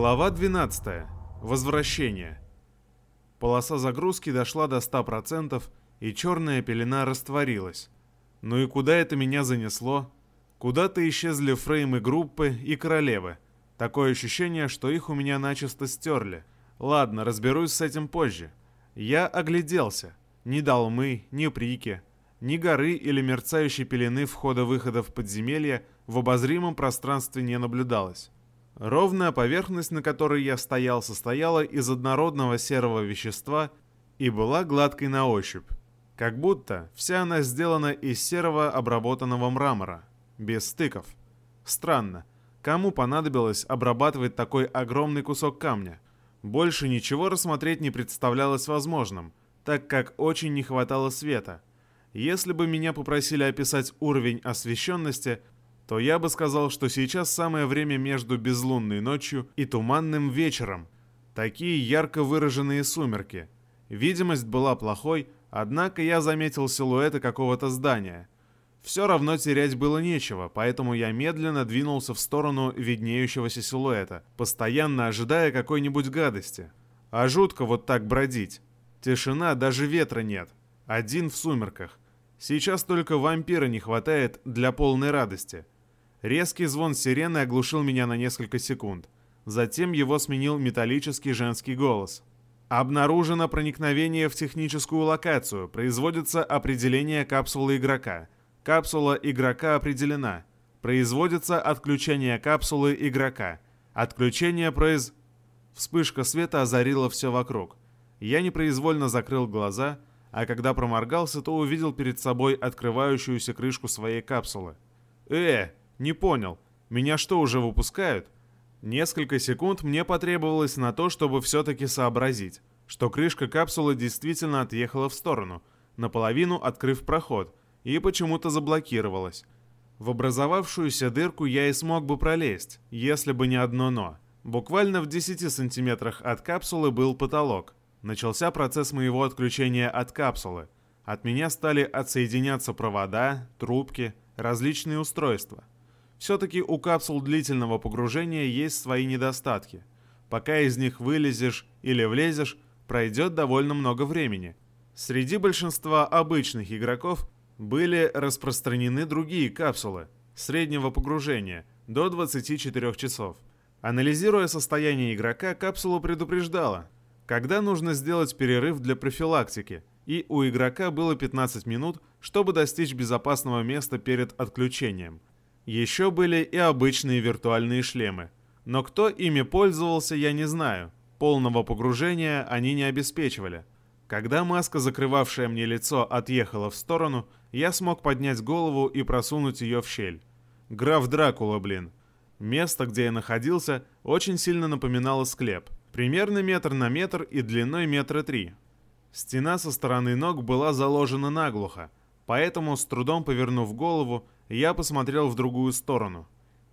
Глава 12. Возвращение. Полоса загрузки дошла до 100%, и черная пелена растворилась. Ну и куда это меня занесло? Куда-то исчезли фреймы группы и королевы. Такое ощущение, что их у меня начисто стерли. Ладно, разберусь с этим позже. Я огляделся. Ни долмы, ни прики, ни горы или мерцающей пелены входа-выхода в подземелье в обозримом пространстве не наблюдалось. Ровная поверхность, на которой я стоял, состояла из однородного серого вещества и была гладкой на ощупь. Как будто вся она сделана из серого обработанного мрамора, без стыков. Странно, кому понадобилось обрабатывать такой огромный кусок камня? Больше ничего рассмотреть не представлялось возможным, так как очень не хватало света. Если бы меня попросили описать уровень освещенности – то я бы сказал, что сейчас самое время между безлунной ночью и туманным вечером. Такие ярко выраженные сумерки. Видимость была плохой, однако я заметил силуэты какого-то здания. Все равно терять было нечего, поэтому я медленно двинулся в сторону виднеющегося силуэта, постоянно ожидая какой-нибудь гадости. А жутко вот так бродить. Тишина, даже ветра нет. Один в сумерках. Сейчас только вампира не хватает для полной радости. Резкий звон сирены оглушил меня на несколько секунд. Затем его сменил металлический женский голос. Обнаружено проникновение в техническую локацию. Производится определение капсулы игрока. Капсула игрока определена. Производится отключение капсулы игрока. Отключение произ... Вспышка света озарила все вокруг. Я непроизвольно закрыл глаза, а когда проморгался, то увидел перед собой открывающуюся крышку своей капсулы. «Э, не понял, меня что, уже выпускают? Несколько секунд мне потребовалось на то, чтобы все-таки сообразить, что крышка капсулы действительно отъехала в сторону, наполовину открыв проход, и почему-то заблокировалась. В образовавшуюся дырку я и смог бы пролезть, если бы не одно «но». Буквально в 10 сантиметрах от капсулы был потолок. Начался процесс моего отключения от капсулы. От меня стали отсоединяться провода, трубки, различные устройства – все-таки у капсул длительного погружения есть свои недостатки. Пока из них вылезешь или влезешь, пройдет довольно много времени. Среди большинства обычных игроков были распространены другие капсулы среднего погружения до 24 часов. Анализируя состояние игрока, капсула предупреждала, когда нужно сделать перерыв для профилактики, и у игрока было 15 минут, чтобы достичь безопасного места перед отключением – еще были и обычные виртуальные шлемы. Но кто ими пользовался, я не знаю. Полного погружения они не обеспечивали. Когда маска, закрывавшая мне лицо, отъехала в сторону, я смог поднять голову и просунуть ее в щель. Граф Дракула, блин. Место, где я находился, очень сильно напоминало склеп. Примерно метр на метр и длиной метра три. Стена со стороны ног была заложена наглухо, поэтому, с трудом повернув голову, я посмотрел в другую сторону.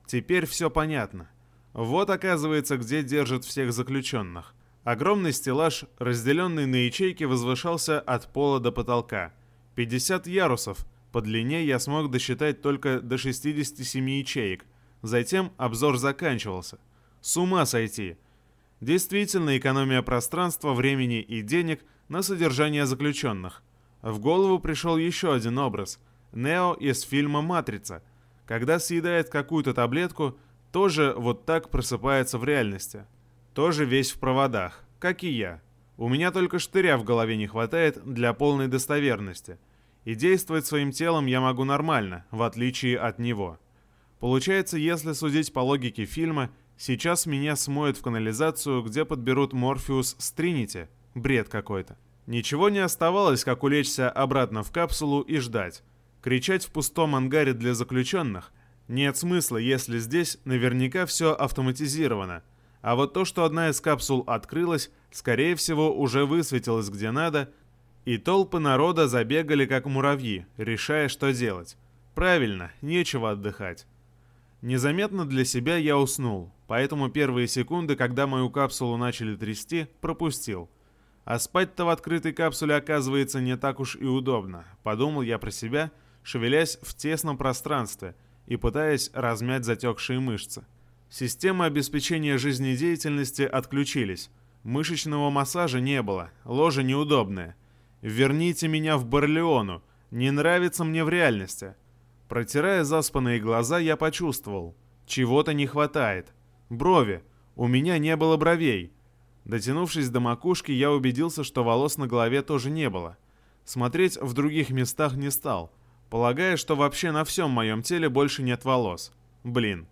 Теперь все понятно. Вот оказывается, где держат всех заключенных. Огромный стеллаж, разделенный на ячейки, возвышался от пола до потолка. 50 ярусов. По длине я смог досчитать только до 67 ячеек. Затем обзор заканчивался. С ума сойти. Действительно, экономия пространства, времени и денег на содержание заключенных. В голову пришел еще один образ – Нео из фильма «Матрица». Когда съедает какую-то таблетку, тоже вот так просыпается в реальности. Тоже весь в проводах, как и я. У меня только штыря в голове не хватает для полной достоверности. И действовать своим телом я могу нормально, в отличие от него. Получается, если судить по логике фильма, сейчас меня смоют в канализацию, где подберут Морфеус с Тринити. Бред какой-то. Ничего не оставалось, как улечься обратно в капсулу и ждать. Кричать в пустом ангаре для заключенных нет смысла, если здесь наверняка все автоматизировано. А вот то, что одна из капсул открылась, скорее всего, уже высветилось где надо, и толпы народа забегали как муравьи, решая, что делать. Правильно, нечего отдыхать. Незаметно для себя я уснул, поэтому первые секунды, когда мою капсулу начали трясти, пропустил. А спать-то в открытой капсуле оказывается не так уж и удобно, подумал я про себя – шевелясь в тесном пространстве и пытаясь размять затекшие мышцы. Системы обеспечения жизнедеятельности отключились. Мышечного массажа не было, ложа неудобная. Верните меня в Барлеону, не нравится мне в реальности. Протирая заспанные глаза, я почувствовал. Чего-то не хватает. Брови. У меня не было бровей. Дотянувшись до макушки, я убедился, что волос на голове тоже не было. Смотреть в других местах не стал, полагая, что вообще на всем моем теле больше нет волос. Блин.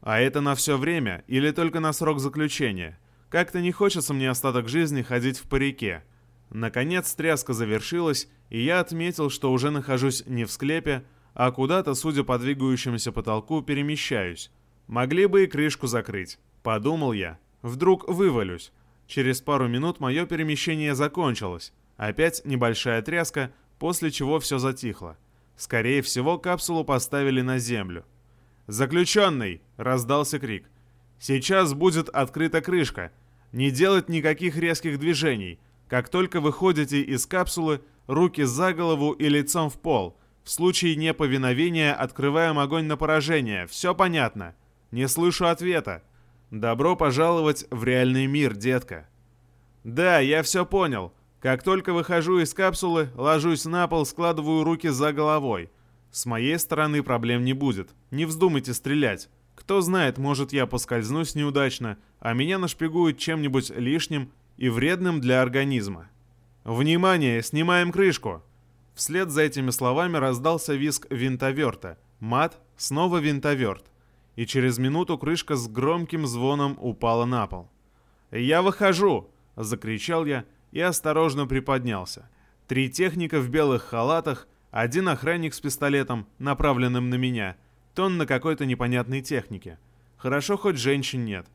А это на все время или только на срок заключения? Как-то не хочется мне остаток жизни ходить в парике. Наконец тряска завершилась, и я отметил, что уже нахожусь не в склепе, а куда-то, судя по двигающемуся потолку, перемещаюсь. Могли бы и крышку закрыть. Подумал я. Вдруг вывалюсь. Через пару минут мое перемещение закончилось. Опять небольшая тряска, после чего все затихло. Скорее всего, капсулу поставили на землю. «Заключенный!» — раздался крик. «Сейчас будет открыта крышка. Не делать никаких резких движений. Как только выходите из капсулы, руки за голову и лицом в пол. В случае неповиновения открываем огонь на поражение. Все понятно?» Не слышу ответа. Добро пожаловать в реальный мир, детка. Да, я все понял. Как только выхожу из капсулы, ложусь на пол, складываю руки за головой. С моей стороны проблем не будет. Не вздумайте стрелять. Кто знает, может я поскользнусь неудачно, а меня нашпигуют чем-нибудь лишним и вредным для организма. Внимание, снимаем крышку. Вслед за этими словами раздался визг винтоверта. Мат, снова винтоверт и через минуту крышка с громким звоном упала на пол. «Я выхожу!» — закричал я и осторожно приподнялся. Три техника в белых халатах, один охранник с пистолетом, направленным на меня, тон на какой-то непонятной технике. Хорошо, хоть женщин нет.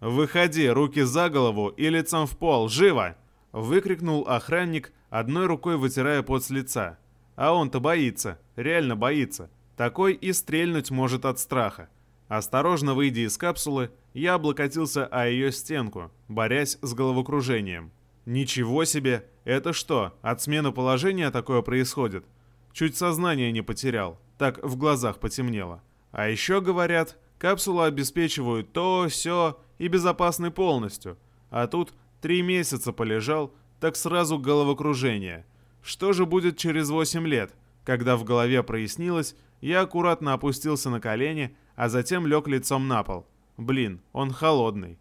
«Выходи, руки за голову и лицом в пол, живо!» — выкрикнул охранник, одной рукой вытирая пот с лица. А он-то боится, реально боится. Такой и стрельнуть может от страха. Осторожно выйдя из капсулы, я облокотился о ее стенку, борясь с головокружением. Ничего себе! Это что, от смены положения такое происходит? Чуть сознание не потерял, так в глазах потемнело. А еще говорят, капсулу обеспечивают то, все и безопасны полностью. А тут три месяца полежал, так сразу головокружение. Что же будет через 8 лет? Когда в голове прояснилось, я аккуратно опустился на колени, а затем лег лицом на пол. Блин, он холодный.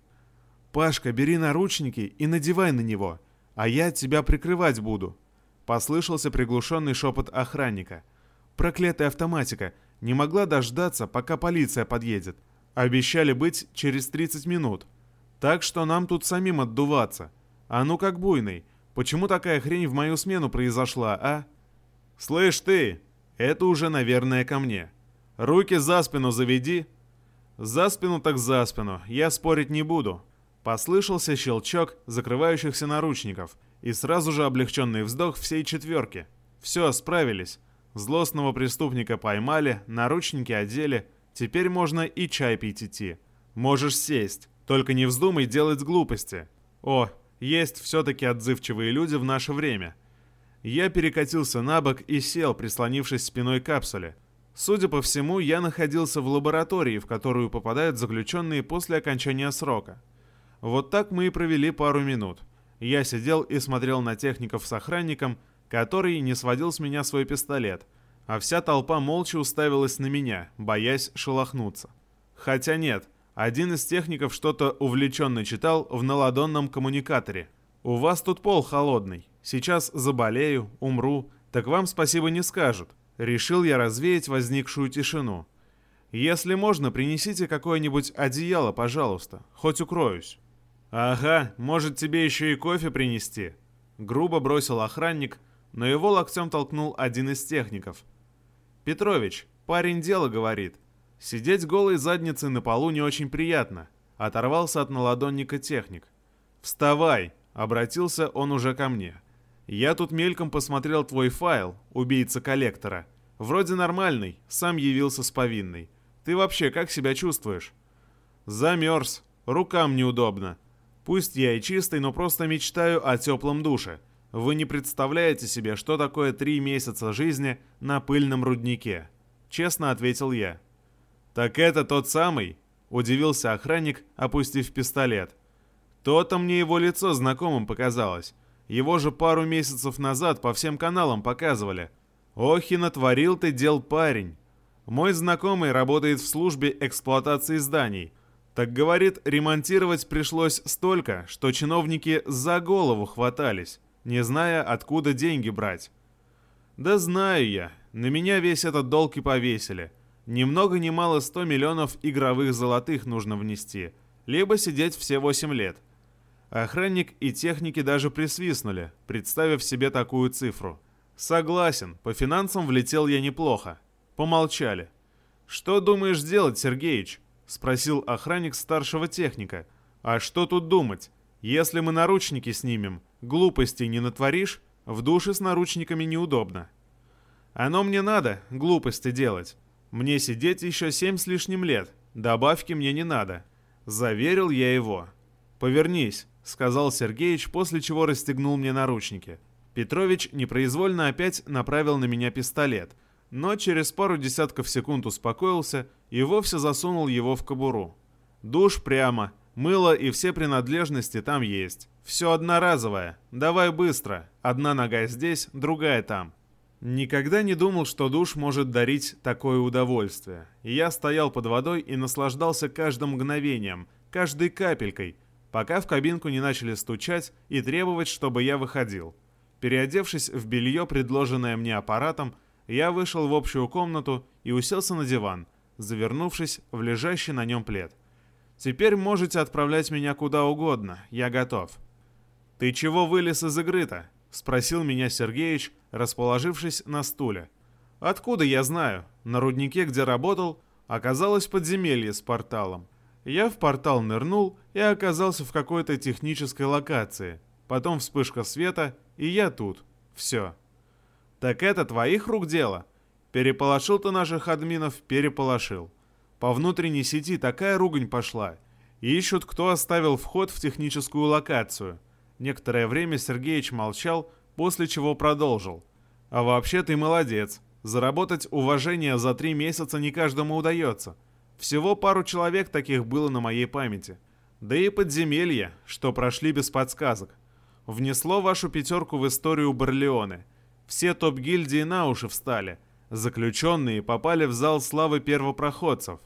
«Пашка, бери наручники и надевай на него, а я тебя прикрывать буду», — послышался приглушенный шепот охранника. «Проклятая автоматика не могла дождаться, пока полиция подъедет. Обещали быть через 30 минут. Так что нам тут самим отдуваться. А ну как буйный, почему такая хрень в мою смену произошла, а?» «Слышь ты, это уже, наверное, ко мне. Руки за спину заведи. За спину так за спину, я спорить не буду. Послышался щелчок закрывающихся наручников и сразу же облегченный вздох всей четверки. Все, справились. Злостного преступника поймали, наручники одели, теперь можно и чай пить идти. Можешь сесть, только не вздумай делать глупости. О, есть все-таки отзывчивые люди в наше время. Я перекатился на бок и сел, прислонившись спиной к капсуле. Судя по всему, я находился в лаборатории, в которую попадают заключенные после окончания срока. Вот так мы и провели пару минут. Я сидел и смотрел на техников с охранником, который не сводил с меня свой пистолет, а вся толпа молча уставилась на меня, боясь шелохнуться. Хотя нет, один из техников что-то увлеченно читал в наладонном коммуникаторе. «У вас тут пол холодный. Сейчас заболею, умру, так вам спасибо не скажут. Решил я развеять возникшую тишину. «Если можно, принесите какое-нибудь одеяло, пожалуйста, хоть укроюсь». «Ага, может тебе еще и кофе принести?» Грубо бросил охранник, но его локтем толкнул один из техников. «Петрович, парень дело говорит. Сидеть голой задницей на полу не очень приятно», — оторвался от наладонника техник. «Вставай!» — обратился он уже ко мне. Я тут мельком посмотрел твой файл, убийца коллектора. Вроде нормальный, сам явился с повинной. Ты вообще как себя чувствуешь? Замерз, рукам неудобно. Пусть я и чистый, но просто мечтаю о теплом душе. Вы не представляете себе, что такое три месяца жизни на пыльном руднике. Честно ответил я. Так это тот самый? — удивился охранник, опустив пистолет. То-то мне его лицо знакомым показалось. Его же пару месяцев назад по всем каналам показывали. Ох и натворил ты дел парень. Мой знакомый работает в службе эксплуатации зданий. Так говорит, ремонтировать пришлось столько, что чиновники за голову хватались, не зная, откуда деньги брать. Да знаю я, на меня весь этот долг и повесили. Ни много ни мало 100 миллионов игровых золотых нужно внести, либо сидеть все 8 лет. Охранник и техники даже присвистнули, представив себе такую цифру. Согласен, по финансам влетел я неплохо. Помолчали. «Что думаешь делать, Сергеич?» — спросил охранник старшего техника. «А что тут думать? Если мы наручники снимем, глупостей не натворишь, в душе с наручниками неудобно». «Оно мне надо, глупости делать. Мне сидеть еще семь с лишним лет, добавки мне не надо». Заверил я его. «Повернись», — сказал Сергеич, после чего расстегнул мне наручники. Петрович непроизвольно опять направил на меня пистолет, но через пару десятков секунд успокоился и вовсе засунул его в кобуру. Душ прямо, мыло и все принадлежности там есть. Все одноразовое, давай быстро, одна нога здесь, другая там. Никогда не думал, что душ может дарить такое удовольствие. Я стоял под водой и наслаждался каждым мгновением, каждой капелькой, пока в кабинку не начали стучать и требовать, чтобы я выходил. Переодевшись в белье, предложенное мне аппаратом, я вышел в общую комнату и уселся на диван, завернувшись в лежащий на нем плед. «Теперь можете отправлять меня куда угодно, я готов». «Ты чего вылез из игры-то?» — спросил меня Сергеич, расположившись на стуле. «Откуда я знаю? На руднике, где работал, оказалось подземелье с порталом. Я в портал нырнул и оказался в какой-то технической локации. Потом вспышка света, и я тут. Все. Так это твоих рук дело? Переполошил ты наших админов, переполошил. По внутренней сети такая ругань пошла. Ищут, кто оставил вход в техническую локацию. Некоторое время Сергеич молчал, после чего продолжил. А вообще ты молодец. Заработать уважение за три месяца не каждому удается. Всего пару человек таких было на моей памяти. Да и подземелья, что прошли без подсказок. Внесло вашу пятерку в историю Барлеоне. Все топ-гильдии на уши встали. Заключенные попали в зал славы первопроходцев.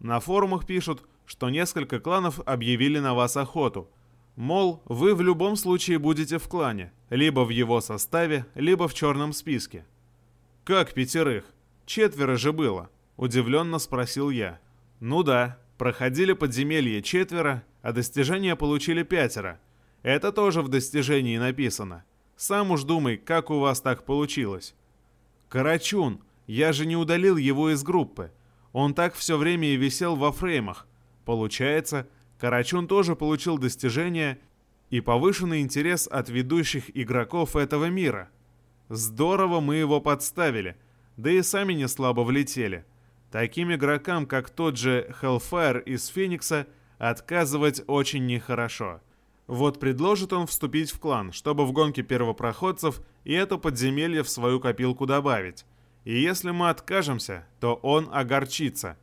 На форумах пишут, что несколько кланов объявили на вас охоту. Мол, вы в любом случае будете в клане, либо в его составе, либо в черном списке. «Как пятерых? Четверо же было», — удивленно спросил я. «Ну да, проходили подземелье четверо, а достижения получили пятеро. Это тоже в достижении написано. Сам уж думай, как у вас так получилось». «Карачун, я же не удалил его из группы. Он так все время и висел во фреймах. Получается, Карачун тоже получил достижение и повышенный интерес от ведущих игроков этого мира. Здорово мы его подставили, да и сами не слабо влетели. Таким игрокам, как тот же Hellfire из Феникса, отказывать очень нехорошо. Вот предложит он вступить в клан, чтобы в гонке первопроходцев и это подземелье в свою копилку добавить. И если мы откажемся, то он огорчится.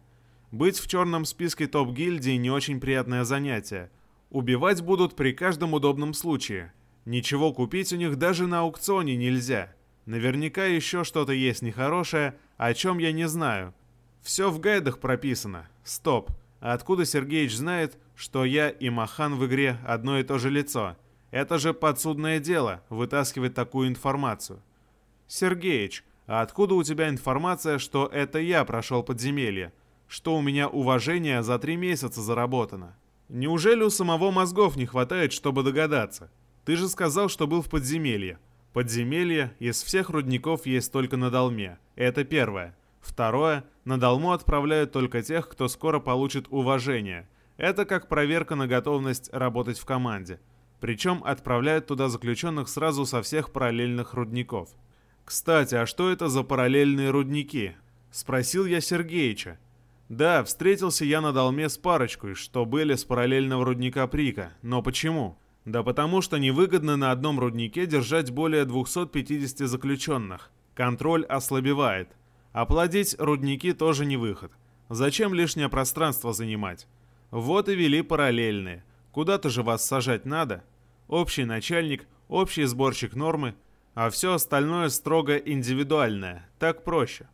Быть в черном списке топ-гильдии не очень приятное занятие. Убивать будут при каждом удобном случае. Ничего купить у них даже на аукционе нельзя. Наверняка еще что-то есть нехорошее, о чем я не знаю – все в гайдах прописано. Стоп. А откуда Сергеич знает, что я и Махан в игре одно и то же лицо? Это же подсудное дело, вытаскивать такую информацию. Сергеич, а откуда у тебя информация, что это я прошел подземелье? Что у меня уважение за три месяца заработано? Неужели у самого мозгов не хватает, чтобы догадаться? Ты же сказал, что был в подземелье. Подземелье из всех рудников есть только на Долме. Это первое. Второе, на Далму отправляют только тех, кто скоро получит уважение. Это как проверка на готовность работать в команде. Причем отправляют туда заключенных сразу со всех параллельных рудников. «Кстати, а что это за параллельные рудники?» Спросил я Сергеича. Да, встретился я на Долме с парочкой, что были с параллельного рудника Прика. Но почему? Да потому что невыгодно на одном руднике держать более 250 заключенных. Контроль ослабевает. Оплодить рудники тоже не выход. Зачем лишнее пространство занимать? Вот и вели параллельные. Куда-то же вас сажать надо. Общий начальник, общий сборщик нормы, а все остальное строго индивидуальное. Так проще.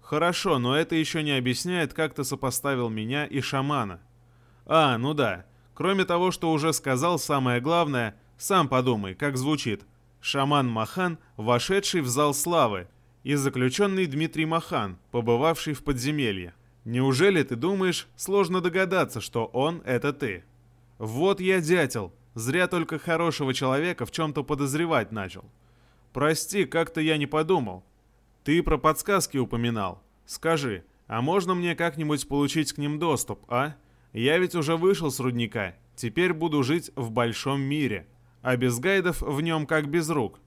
Хорошо, но это еще не объясняет, как ты сопоставил меня и шамана. А, ну да. Кроме того, что уже сказал, самое главное, сам подумай, как звучит. Шаман Махан, вошедший в зал славы, и заключенный Дмитрий Махан, побывавший в подземелье. Неужели ты думаешь, сложно догадаться, что он — это ты? Вот я дятел, зря только хорошего человека в чем-то подозревать начал. Прости, как-то я не подумал. Ты про подсказки упоминал. Скажи, а можно мне как-нибудь получить к ним доступ, а? Я ведь уже вышел с рудника, теперь буду жить в большом мире, а без гайдов в нем как без рук.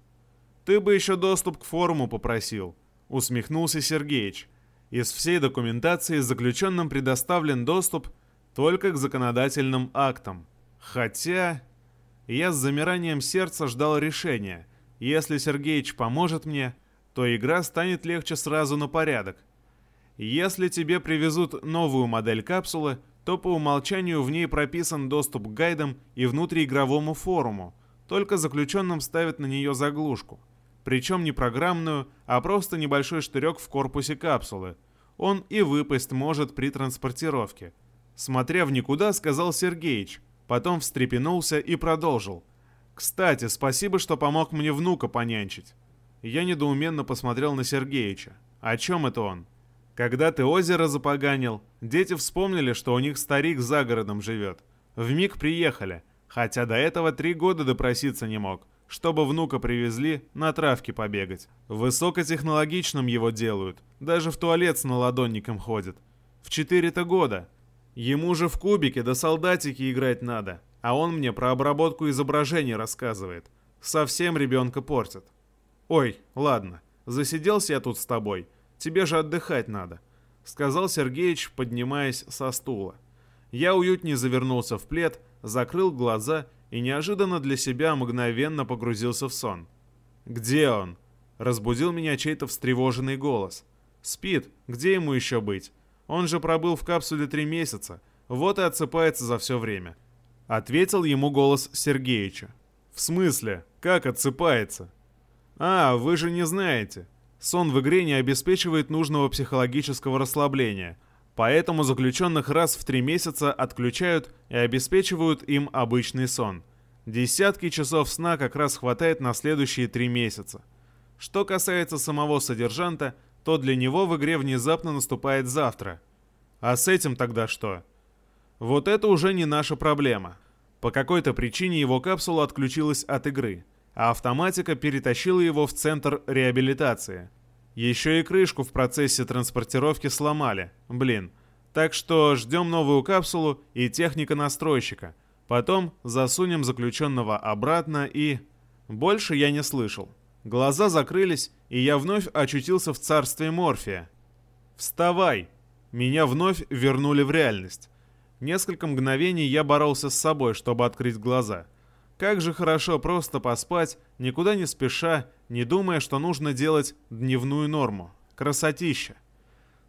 Ты бы еще доступ к форуму попросил, усмехнулся Сергеич. Из всей документации заключенным предоставлен доступ только к законодательным актам. Хотя... Я с замиранием сердца ждал решения. Если Сергеич поможет мне, то игра станет легче сразу на порядок. Если тебе привезут новую модель капсулы, то по умолчанию в ней прописан доступ к гайдам и внутриигровому форуму, только заключенным ставят на нее заглушку причем не программную, а просто небольшой штырек в корпусе капсулы. Он и выпасть может при транспортировке. Смотря в никуда, сказал Сергеич, потом встрепенулся и продолжил. «Кстати, спасибо, что помог мне внука понянчить». Я недоуменно посмотрел на Сергеича. О чем это он? Когда ты озеро запоганил, дети вспомнили, что у них старик за городом живет. Вмиг приехали, хотя до этого три года допроситься не мог чтобы внука привезли на травке побегать. Высокотехнологичным его делают, даже в туалет с наладонником ходит. В четыре-то года. Ему же в кубике до солдатики играть надо, а он мне про обработку изображений рассказывает. Совсем ребенка портит. Ой, ладно, засиделся я тут с тобой, тебе же отдыхать надо, сказал Сергеич, поднимаясь со стула. Я уютнее завернулся в плед, закрыл глаза и неожиданно для себя мгновенно погрузился в сон. «Где он?» — разбудил меня чей-то встревоженный голос. «Спит. Где ему еще быть? Он же пробыл в капсуле три месяца, вот и отсыпается за все время». Ответил ему голос Сергеича. «В смысле? Как отсыпается?» «А, вы же не знаете. Сон в игре не обеспечивает нужного психологического расслабления, Поэтому заключенных раз в три месяца отключают и обеспечивают им обычный сон. Десятки часов сна как раз хватает на следующие три месяца. Что касается самого содержанта, то для него в игре внезапно наступает завтра. А с этим тогда что? Вот это уже не наша проблема. По какой-то причине его капсула отключилась от игры, а автоматика перетащила его в центр реабилитации – еще и крышку в процессе транспортировки сломали. Блин. Так что ждем новую капсулу и техника настройщика. Потом засунем заключенного обратно и... Больше я не слышал. Глаза закрылись, и я вновь очутился в царстве Морфия. «Вставай!» Меня вновь вернули в реальность. Несколько мгновений я боролся с собой, чтобы открыть глаза. Как же хорошо просто поспать, никуда не спеша, не думая, что нужно делать дневную норму. Красотища.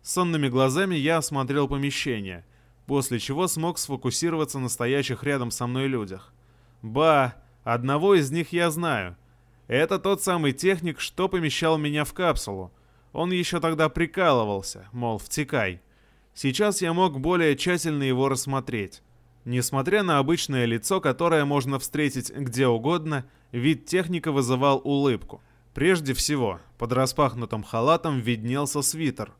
Сонными глазами я осмотрел помещение, после чего смог сфокусироваться на стоящих рядом со мной людях. Ба, одного из них я знаю. Это тот самый техник, что помещал меня в капсулу. Он еще тогда прикалывался, мол, втекай. Сейчас я мог более тщательно его рассмотреть. Несмотря на обычное лицо, которое можно встретить где угодно, вид техника вызывал улыбку. Прежде всего, под распахнутым халатом виднелся свитер.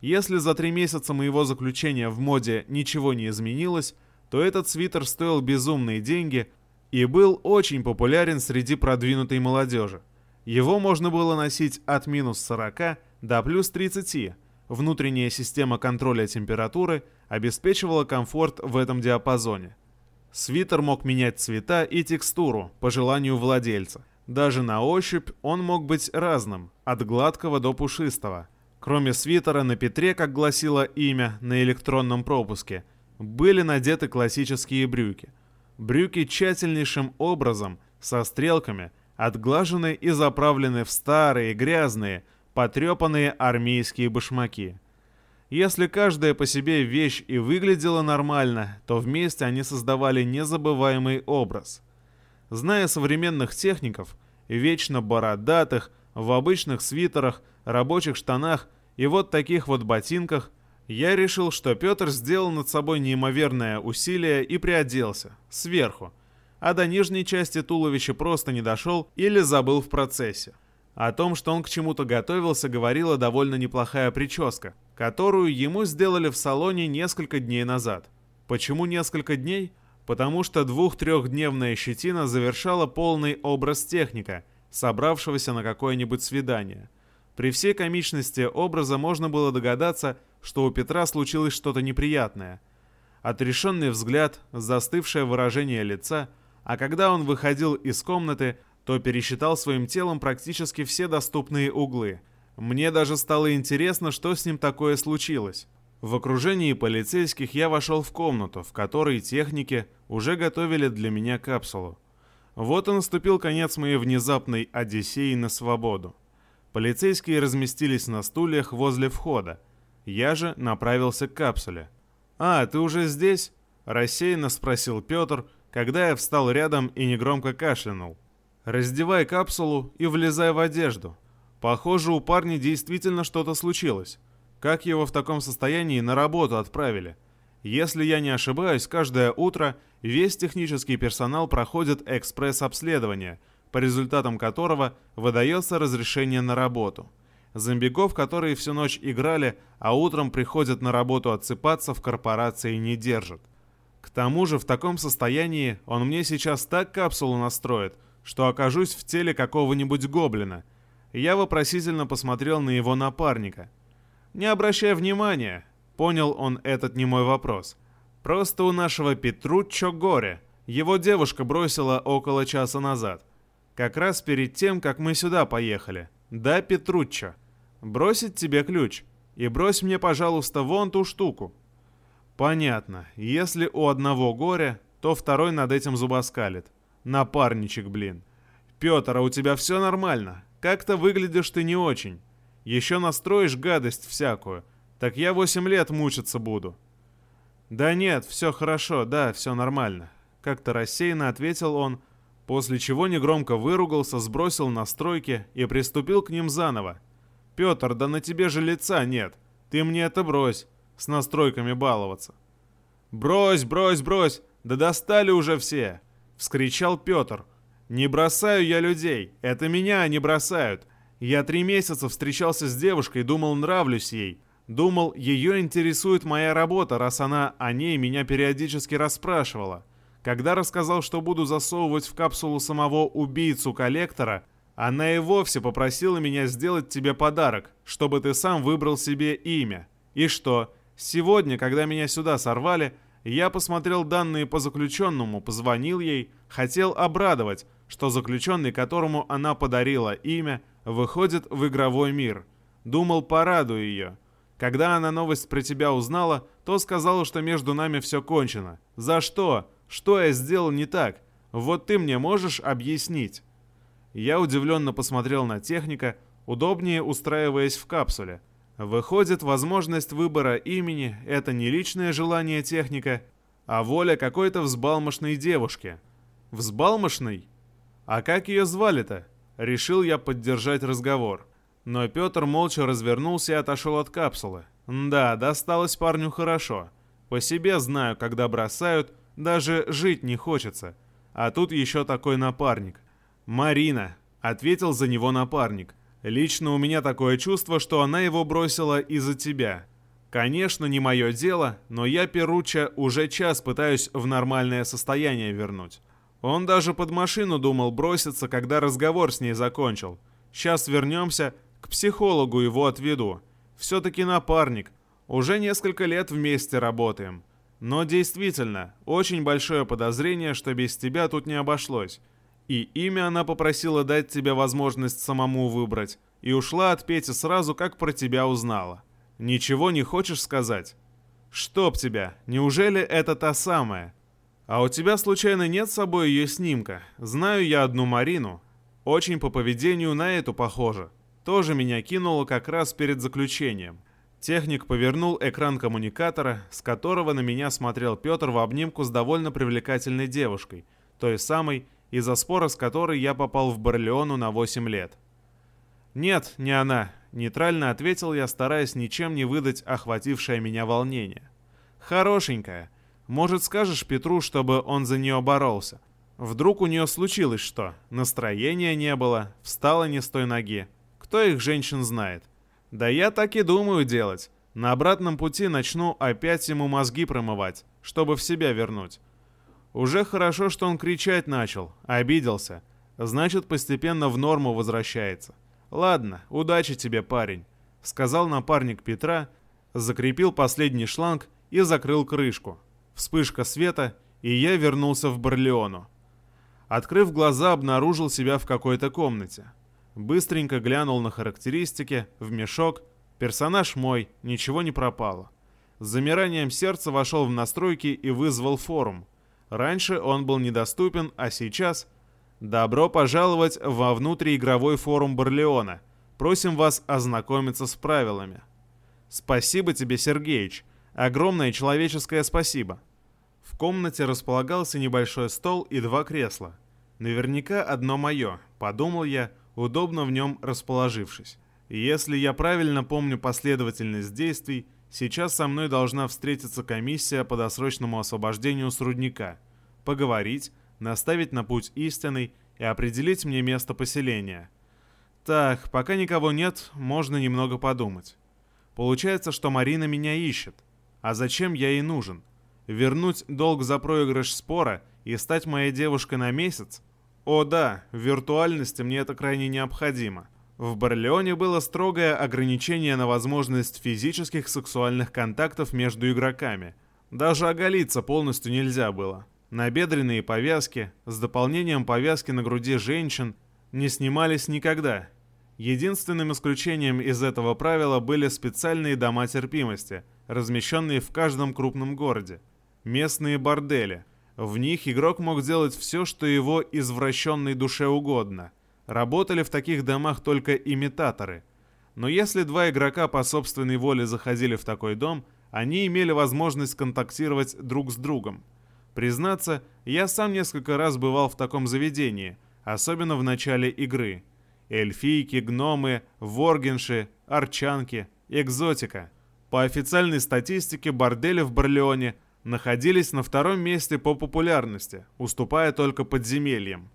Если за три месяца моего заключения в моде ничего не изменилось, то этот свитер стоил безумные деньги и был очень популярен среди продвинутой молодежи. Его можно было носить от минус 40 до плюс 30. Внутренняя система контроля температуры обеспечивала комфорт в этом диапазоне. Свитер мог менять цвета и текстуру по желанию владельца. Даже на ощупь он мог быть разным, от гладкого до пушистого. Кроме свитера на Петре, как гласило имя на электронном пропуске, были надеты классические брюки. Брюки тщательнейшим образом, со стрелками, отглажены и заправлены в старые, грязные, потрепанные армейские башмаки. Если каждая по себе вещь и выглядела нормально, то вместе они создавали незабываемый образ. Зная современных техников, вечно бородатых, в обычных свитерах, рабочих штанах и вот таких вот ботинках, я решил, что Петр сделал над собой неимоверное усилие и приоделся, сверху, а до нижней части туловища просто не дошел или забыл в процессе. О том, что он к чему-то готовился, говорила довольно неплохая прическа, которую ему сделали в салоне несколько дней назад. Почему несколько дней? Потому что двух-трехдневная щетина завершала полный образ техника, собравшегося на какое-нибудь свидание. При всей комичности образа можно было догадаться, что у Петра случилось что-то неприятное. Отрешенный взгляд, застывшее выражение лица, а когда он выходил из комнаты, то пересчитал своим телом практически все доступные углы. Мне даже стало интересно, что с ним такое случилось. В окружении полицейских я вошел в комнату, в которой техники уже готовили для меня капсулу. Вот и наступил конец моей внезапной одиссеи на свободу. Полицейские разместились на стульях возле входа, я же направился к капсуле. «А, ты уже здесь?» – рассеянно спросил Петр, когда я встал рядом и негромко кашлянул. «Раздевай капсулу и влезай в одежду. Похоже, у парня действительно что-то случилось. Как его в таком состоянии на работу отправили? Если я не ошибаюсь, каждое утро весь технический персонал проходит экспресс-обследование, по результатам которого выдается разрешение на работу». Зомбиков, которые всю ночь играли, а утром приходят на работу отсыпаться, в корпорации не держат. К тому же в таком состоянии он мне сейчас так капсулу настроит, что окажусь в теле какого-нибудь гоблина. Я вопросительно посмотрел на его напарника. «Не обращай внимания», — понял он этот не мой вопрос. «Просто у нашего Петруччо горе. Его девушка бросила около часа назад. Как раз перед тем, как мы сюда поехали. Да, Петруччо?» бросить тебе ключ и брось мне, пожалуйста, вон ту штуку». «Понятно. Если у одного горя, то второй над этим зубоскалит. Напарничек, блин. Петр, а у тебя все нормально? Как-то выглядишь ты не очень. Еще настроишь гадость всякую. Так я восемь лет мучиться буду». «Да нет, все хорошо, да, все нормально», — как-то рассеянно ответил он, после чего негромко выругался, сбросил настройки и приступил к ним заново, «Петр, да на тебе же лица нет. Ты мне это брось, с настройками баловаться». «Брось, брось, брось! Да достали уже все!» — вскричал Петр. «Не бросаю я людей, это меня они бросают. Я три месяца встречался с девушкой, думал, нравлюсь ей. Думал, ее интересует моя работа, раз она о ней меня периодически расспрашивала. Когда рассказал, что буду засовывать в капсулу самого убийцу-коллектора, она и вовсе попросила меня сделать тебе подарок, чтобы ты сам выбрал себе имя. И что, сегодня, когда меня сюда сорвали, я посмотрел данные по заключенному, позвонил ей, хотел обрадовать, что заключенный, которому она подарила имя, выходит в игровой мир. Думал, порадую ее. Когда она новость про тебя узнала, то сказала, что между нами все кончено. За что? Что я сделал не так? Вот ты мне можешь объяснить?» Я удивленно посмотрел на техника, удобнее устраиваясь в капсуле. Выходит, возможность выбора имени — это не личное желание техника, а воля какой-то взбалмошной девушки. Взбалмошной? А как ее звали-то? Решил я поддержать разговор. Но Петр молча развернулся и отошел от капсулы. Да, досталось парню хорошо. По себе знаю, когда бросают, даже жить не хочется. А тут еще такой напарник. «Марина», — ответил за него напарник. «Лично у меня такое чувство, что она его бросила из-за тебя. Конечно, не мое дело, но я Перуча уже час пытаюсь в нормальное состояние вернуть. Он даже под машину думал броситься, когда разговор с ней закончил. Сейчас вернемся, к психологу его отведу. Все-таки напарник. Уже несколько лет вместе работаем. Но действительно, очень большое подозрение, что без тебя тут не обошлось. И имя она попросила дать тебе возможность самому выбрать, и ушла от Пети сразу, как про тебя узнала. Ничего не хочешь сказать? Чтоб тебя, неужели это та самая? А у тебя случайно нет с собой ее снимка? Знаю я одну Марину. Очень по поведению на эту похожа. Тоже меня кинула как раз перед заключением. Техник повернул экран коммуникатора, с которого на меня смотрел Петр в обнимку с довольно привлекательной девушкой, той самой, из-за спора с которой я попал в Барлеону на 8 лет. «Нет, не она», — нейтрально ответил я, стараясь ничем не выдать охватившее меня волнение. «Хорошенькая. Может, скажешь Петру, чтобы он за нее боролся? Вдруг у нее случилось что? Настроения не было, встала не с той ноги. Кто их женщин знает? Да я так и думаю делать. На обратном пути начну опять ему мозги промывать, чтобы в себя вернуть. Уже хорошо, что он кричать начал, обиделся. Значит, постепенно в норму возвращается. Ладно, удачи тебе, парень, сказал напарник Петра, закрепил последний шланг и закрыл крышку. Вспышка света, и я вернулся в Барлеону. Открыв глаза, обнаружил себя в какой-то комнате. Быстренько глянул на характеристики, в мешок. Персонаж мой, ничего не пропало. С замиранием сердца вошел в настройки и вызвал форум. Раньше он был недоступен, а сейчас... Добро пожаловать во внутриигровой форум Барлеона. Просим вас ознакомиться с правилами. Спасибо тебе, Сергеич. Огромное человеческое спасибо. В комнате располагался небольшой стол и два кресла. Наверняка одно мое, подумал я, удобно в нем расположившись. Если я правильно помню последовательность действий, сейчас со мной должна встретиться комиссия по досрочному освобождению с рудника, поговорить, наставить на путь истинный и определить мне место поселения. Так, пока никого нет, можно немного подумать. Получается, что Марина меня ищет. А зачем я ей нужен? Вернуть долг за проигрыш спора и стать моей девушкой на месяц? О да, в виртуальности мне это крайне необходимо. В Барлеоне было строгое ограничение на возможность физических сексуальных контактов между игроками. Даже оголиться полностью нельзя было. Набедренные повязки с дополнением повязки на груди женщин не снимались никогда. Единственным исключением из этого правила были специальные дома терпимости, размещенные в каждом крупном городе. Местные бордели – в них игрок мог делать все, что его извращенной душе угодно. Работали в таких домах только имитаторы. Но если два игрока по собственной воле заходили в такой дом, они имели возможность контактировать друг с другом. Признаться, я сам несколько раз бывал в таком заведении, особенно в начале игры. Эльфийки, гномы, воргенши, арчанки, экзотика. По официальной статистике бордели в Барлеоне находились на втором месте по популярности, уступая только подземельям.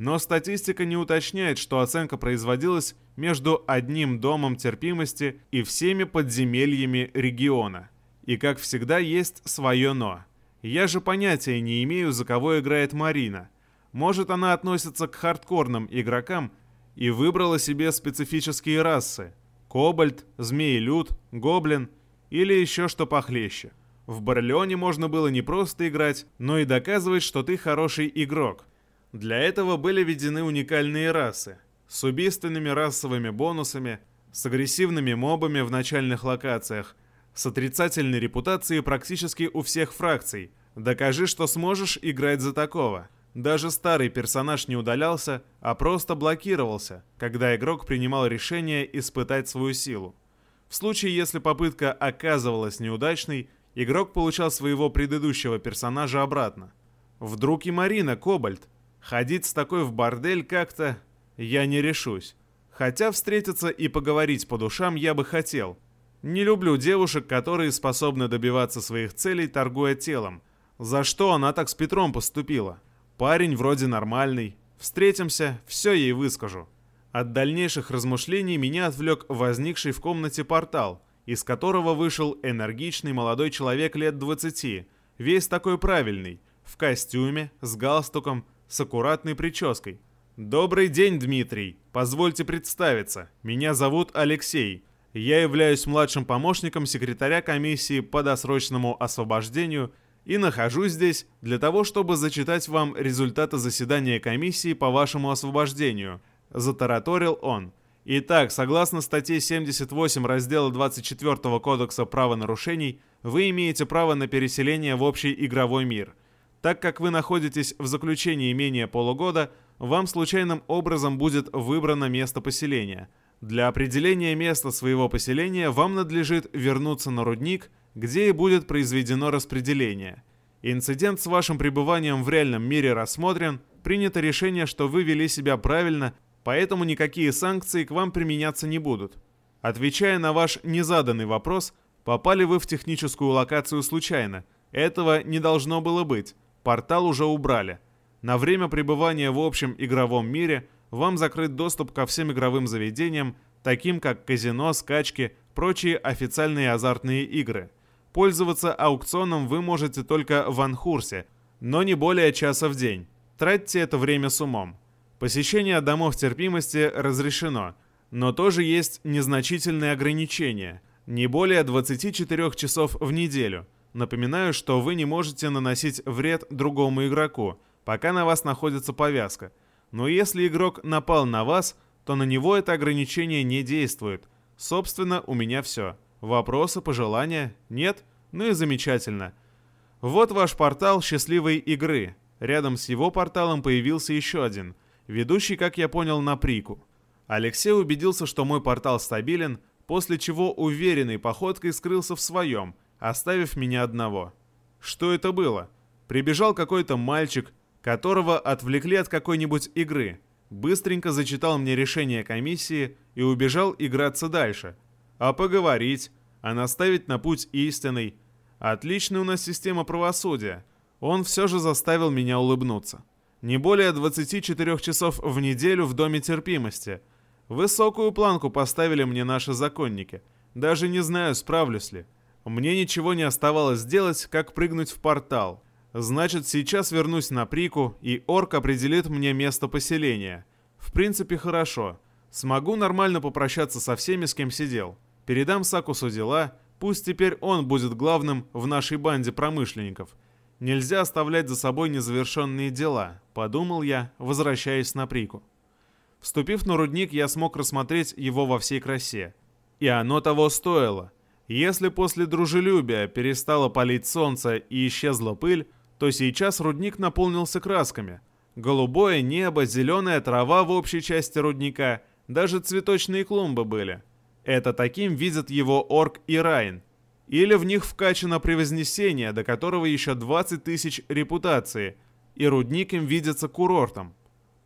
Но статистика не уточняет, что оценка производилась между одним домом терпимости и всеми подземельями региона. И как всегда есть свое «но». Я же понятия не имею, за кого играет Марина. Может, она относится к хардкорным игрокам и выбрала себе специфические расы – кобальт, змеи-люд, гоблин или еще что похлеще. В Барлеоне можно было не просто играть, но и доказывать, что ты хороший игрок. Для этого были введены уникальные расы с убийственными расовыми бонусами, с агрессивными мобами в начальных локациях, с отрицательной репутацией практически у всех фракций. Докажи, что сможешь играть за такого. Даже старый персонаж не удалялся, а просто блокировался, когда игрок принимал решение испытать свою силу. В случае, если попытка оказывалась неудачной, игрок получал своего предыдущего персонажа обратно. Вдруг и Марина Кобальт. Ходить с такой в бордель как-то я не решусь. Хотя встретиться и поговорить по душам я бы хотел. Не люблю девушек, которые способны добиваться своих целей, торгуя телом. За что она так с Петром поступила? Парень вроде нормальный. Встретимся, все ей выскажу. От дальнейших размышлений меня отвлек возникший в комнате портал – из которого вышел энергичный молодой человек лет 20, весь такой правильный, в костюме, с галстуком, с аккуратной прической. «Добрый день, Дмитрий. Позвольте представиться. Меня зовут Алексей. Я являюсь младшим помощником секретаря комиссии по досрочному освобождению и нахожусь здесь для того, чтобы зачитать вам результаты заседания комиссии по вашему освобождению», – затараторил он. Итак, согласно статье 78 раздела 24 Кодекса правонарушений, вы имеете право на переселение в общий игровой мир. Так как вы находитесь в заключении менее полугода, вам случайным образом будет выбрано место поселения. Для определения места своего поселения вам надлежит вернуться на рудник, где и будет произведено распределение. Инцидент с вашим пребыванием в реальном мире рассмотрен, принято решение, что вы вели себя правильно, поэтому никакие санкции к вам применяться не будут. Отвечая на ваш незаданный вопрос, попали вы в техническую локацию случайно. Этого не должно было быть. Портал уже убрали. На время пребывания в общем игровом мире вам закрыт доступ ко всем игровым заведениям, таким как казино, скачки, прочие официальные азартные игры. Пользоваться аукционом вы можете только в Анхурсе, но не более часа в день. Тратьте это время с умом. Посещение домов терпимости разрешено – но тоже есть незначительные ограничения. Не более 24 часов в неделю. Напоминаю, что вы не можете наносить вред другому игроку, пока на вас находится повязка. Но если игрок напал на вас, то на него это ограничение не действует. Собственно, у меня все. Вопросы, пожелания? Нет? Ну и замечательно. Вот ваш портал счастливой игры. Рядом с его порталом появился еще один, ведущий, как я понял, на прику. Алексей убедился, что мой портал стабилен, после чего уверенной походкой скрылся в своем, оставив меня одного. Что это было? Прибежал какой-то мальчик, которого отвлекли от какой-нибудь игры, быстренько зачитал мне решение комиссии и убежал играться дальше. А поговорить, а наставить на путь истинный. Отличная у нас система правосудия. Он все же заставил меня улыбнуться. Не более 24 часов в неделю в Доме терпимости – Высокую планку поставили мне наши законники. Даже не знаю, справлюсь ли. Мне ничего не оставалось сделать, как прыгнуть в портал. Значит, сейчас вернусь на Прику, и орк определит мне место поселения. В принципе, хорошо. Смогу нормально попрощаться со всеми, с кем сидел. Передам Сакусу дела, пусть теперь он будет главным в нашей банде промышленников. Нельзя оставлять за собой незавершенные дела, подумал я, возвращаясь на Прику. Вступив на рудник, я смог рассмотреть его во всей красе. И оно того стоило. Если после дружелюбия перестало палить солнце и исчезла пыль, то сейчас рудник наполнился красками. Голубое небо, зеленая трава в общей части рудника, даже цветочные клумбы были. Это таким видят его орк и Райн. Или в них вкачано превознесение, до которого еще 20 тысяч репутации, и рудник им видится курортом.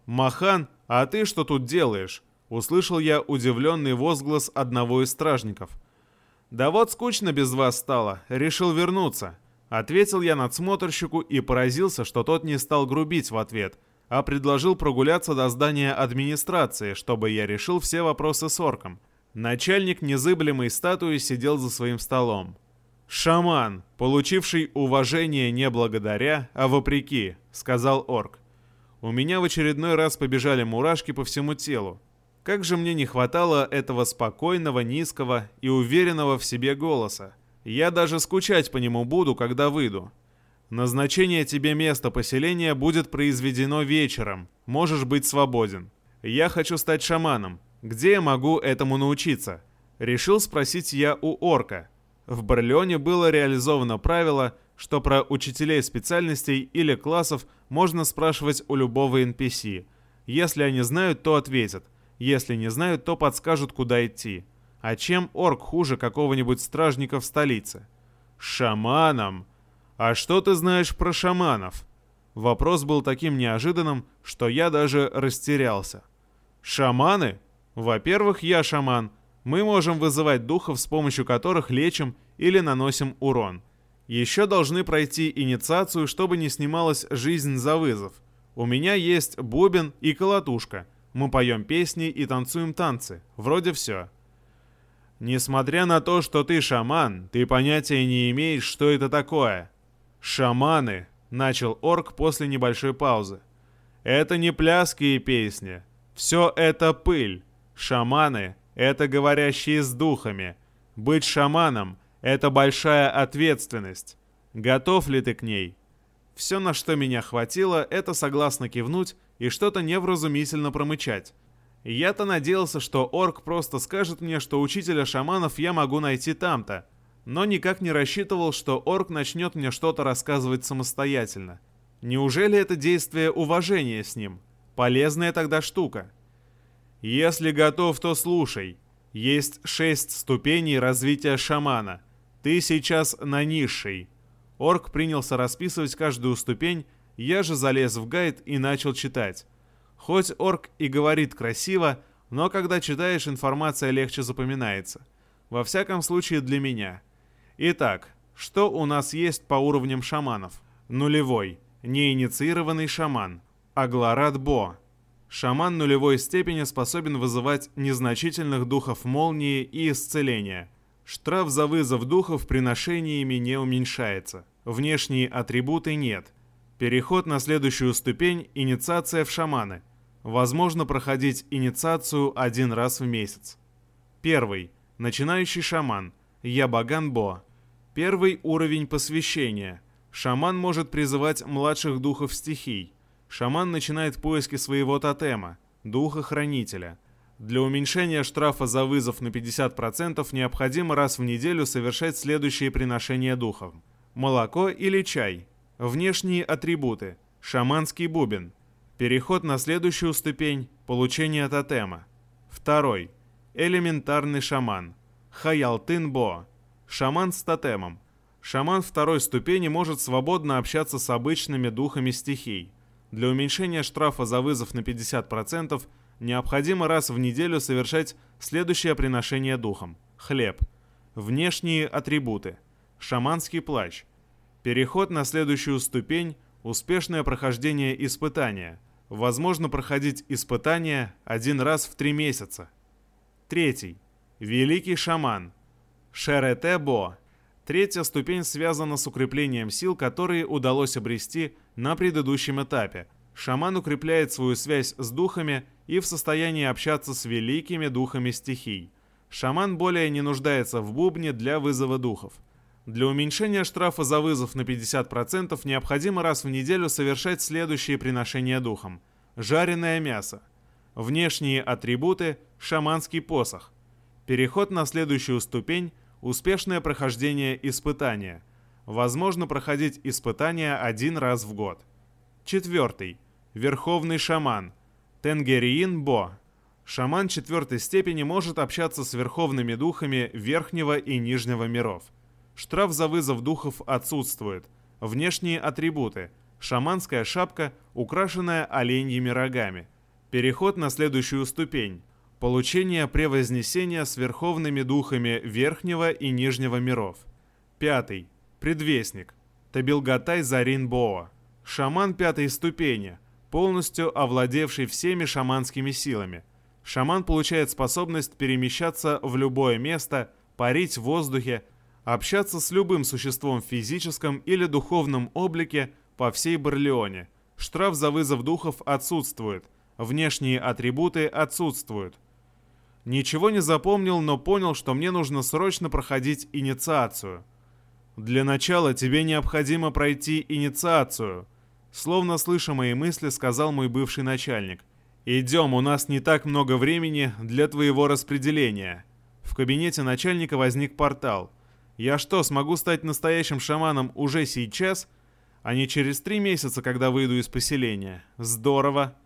Махан «А ты что тут делаешь?» — услышал я удивленный возглас одного из стражников. «Да вот скучно без вас стало, решил вернуться», — ответил я надсмотрщику и поразился, что тот не стал грубить в ответ, а предложил прогуляться до здания администрации, чтобы я решил все вопросы с орком. Начальник незыблемой статуи сидел за своим столом. «Шаман, получивший уважение не благодаря, а вопреки», — сказал орк. У меня в очередной раз побежали мурашки по всему телу. Как же мне не хватало этого спокойного, низкого и уверенного в себе голоса. Я даже скучать по нему буду, когда выйду. Назначение тебе места поселения будет произведено вечером. Можешь быть свободен. Я хочу стать шаманом. Где я могу этому научиться? Решил спросить я у орка. В Барлеоне было реализовано правило, что про учителей специальностей или классов можно спрашивать у любого NPC. Если они знают, то ответят. Если не знают, то подскажут, куда идти. А чем орк хуже какого-нибудь стражника в столице? Шаманом? А что ты знаешь про шаманов? Вопрос был таким неожиданным, что я даже растерялся. Шаманы? Во-первых, я шаман. Мы можем вызывать духов, с помощью которых лечим или наносим урон – еще должны пройти инициацию, чтобы не снималась жизнь за вызов. У меня есть бубен и колотушка. Мы поем песни и танцуем танцы. Вроде все. Несмотря на то, что ты шаман, ты понятия не имеешь, что это такое. Шаманы, начал орк после небольшой паузы. Это не пляски и песни. Все это пыль. Шаманы — это говорящие с духами. Быть шаманом — это большая ответственность. Готов ли ты к ней? Все, на что меня хватило, это согласно кивнуть и что-то невразумительно промычать. Я-то надеялся, что орк просто скажет мне, что учителя шаманов я могу найти там-то, но никак не рассчитывал, что орк начнет мне что-то рассказывать самостоятельно. Неужели это действие уважения с ним? Полезная тогда штука. Если готов, то слушай. Есть шесть ступеней развития шамана. Ты сейчас на низшей. Орк принялся расписывать каждую ступень, я же залез в гайд и начал читать. Хоть орк и говорит красиво, но когда читаешь, информация легче запоминается. Во всяком случае для меня. Итак, что у нас есть по уровням шаманов? Нулевой. Неинициированный шаман. Агларат Бо. Шаман нулевой степени способен вызывать незначительных духов молнии и исцеления. Штраф за вызов духов приношениями не уменьшается. Внешние атрибуты нет. Переход на следующую ступень – инициация в шаманы. Возможно проходить инициацию один раз в месяц. Первый. Начинающий шаман. Ябаган Бо. Первый уровень посвящения. Шаман может призывать младших духов стихий. Шаман начинает поиски своего тотема, духа-хранителя. Для уменьшения штрафа за вызов на 50% необходимо раз в неделю совершать следующие приношения духов. Молоко или чай. Внешние атрибуты. Шаманский бубен. Переход на следующую ступень. Получение тотема. Второй. Элементарный шаман. Хаялтын Бо. Шаман с тотемом. Шаман второй ступени может свободно общаться с обычными духами стихий. Для уменьшения штрафа за вызов на 50% необходимо раз в неделю совершать следующее приношение духом. Хлеб. Внешние атрибуты. Шаманский плащ. Переход на следующую ступень – успешное прохождение испытания. Возможно проходить испытания один раз в три месяца. Третий. Великий шаман. Шерете Бо. Третья ступень связана с укреплением сил, которые удалось обрести на предыдущем этапе. Шаман укрепляет свою связь с духами и в состоянии общаться с великими духами стихий. Шаман более не нуждается в бубне для вызова духов. Для уменьшения штрафа за вызов на 50% необходимо раз в неделю совершать следующие приношения духом. Жареное мясо. Внешние атрибуты – шаманский посох. Переход на следующую ступень – успешное прохождение испытания. Возможно проходить испытания один раз в год. Четвертый. Верховный шаман. Тенгериин Бо. Шаман четвертой степени может общаться с верховными духами верхнего и нижнего миров. Штраф за вызов духов отсутствует. Внешние атрибуты. Шаманская шапка, украшенная оленьими рогами. Переход на следующую ступень. Получение превознесения с верховными духами верхнего и нижнего миров. Пятый. Предвестник. Табилгатай Зарин Боа. Шаман пятой ступени, полностью овладевший всеми шаманскими силами. Шаман получает способность перемещаться в любое место, парить в воздухе, общаться с любым существом в физическом или духовном облике по всей Барлеоне. Штраф за вызов духов отсутствует, внешние атрибуты отсутствуют. Ничего не запомнил, но понял, что мне нужно срочно проходить инициацию. Для начала тебе необходимо пройти инициацию. Словно слыша мои мысли, сказал мой бывший начальник. «Идем, у нас не так много времени для твоего распределения». В кабинете начальника возник портал. «Я что, смогу стать настоящим шаманом уже сейчас?» а не через три месяца, когда выйду из поселения. Здорово.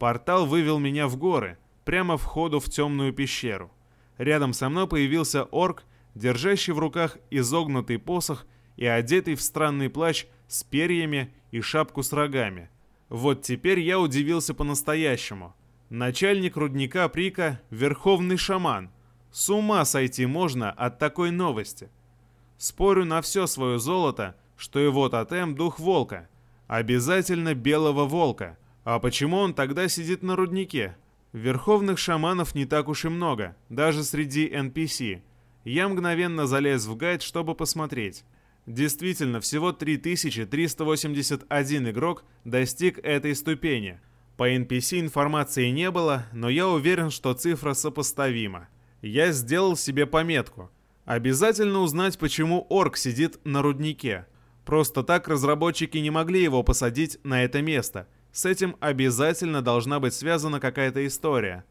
Портал вывел меня в горы, прямо в входу в темную пещеру. Рядом со мной появился орк, держащий в руках изогнутый посох и одетый в странный плащ с перьями и шапку с рогами. Вот теперь я удивился по-настоящему. Начальник рудника Прика — верховный шаман. С ума сойти можно от такой новости. Спорю на все свое золото — что его тотем — дух волка. Обязательно белого волка. А почему он тогда сидит на руднике? Верховных шаманов не так уж и много, даже среди NPC. Я мгновенно залез в гайд, чтобы посмотреть. Действительно, всего 3381 игрок достиг этой ступени. По NPC информации не было, но я уверен, что цифра сопоставима. Я сделал себе пометку. Обязательно узнать, почему орк сидит на руднике. Просто так разработчики не могли его посадить на это место. С этим обязательно должна быть связана какая-то история.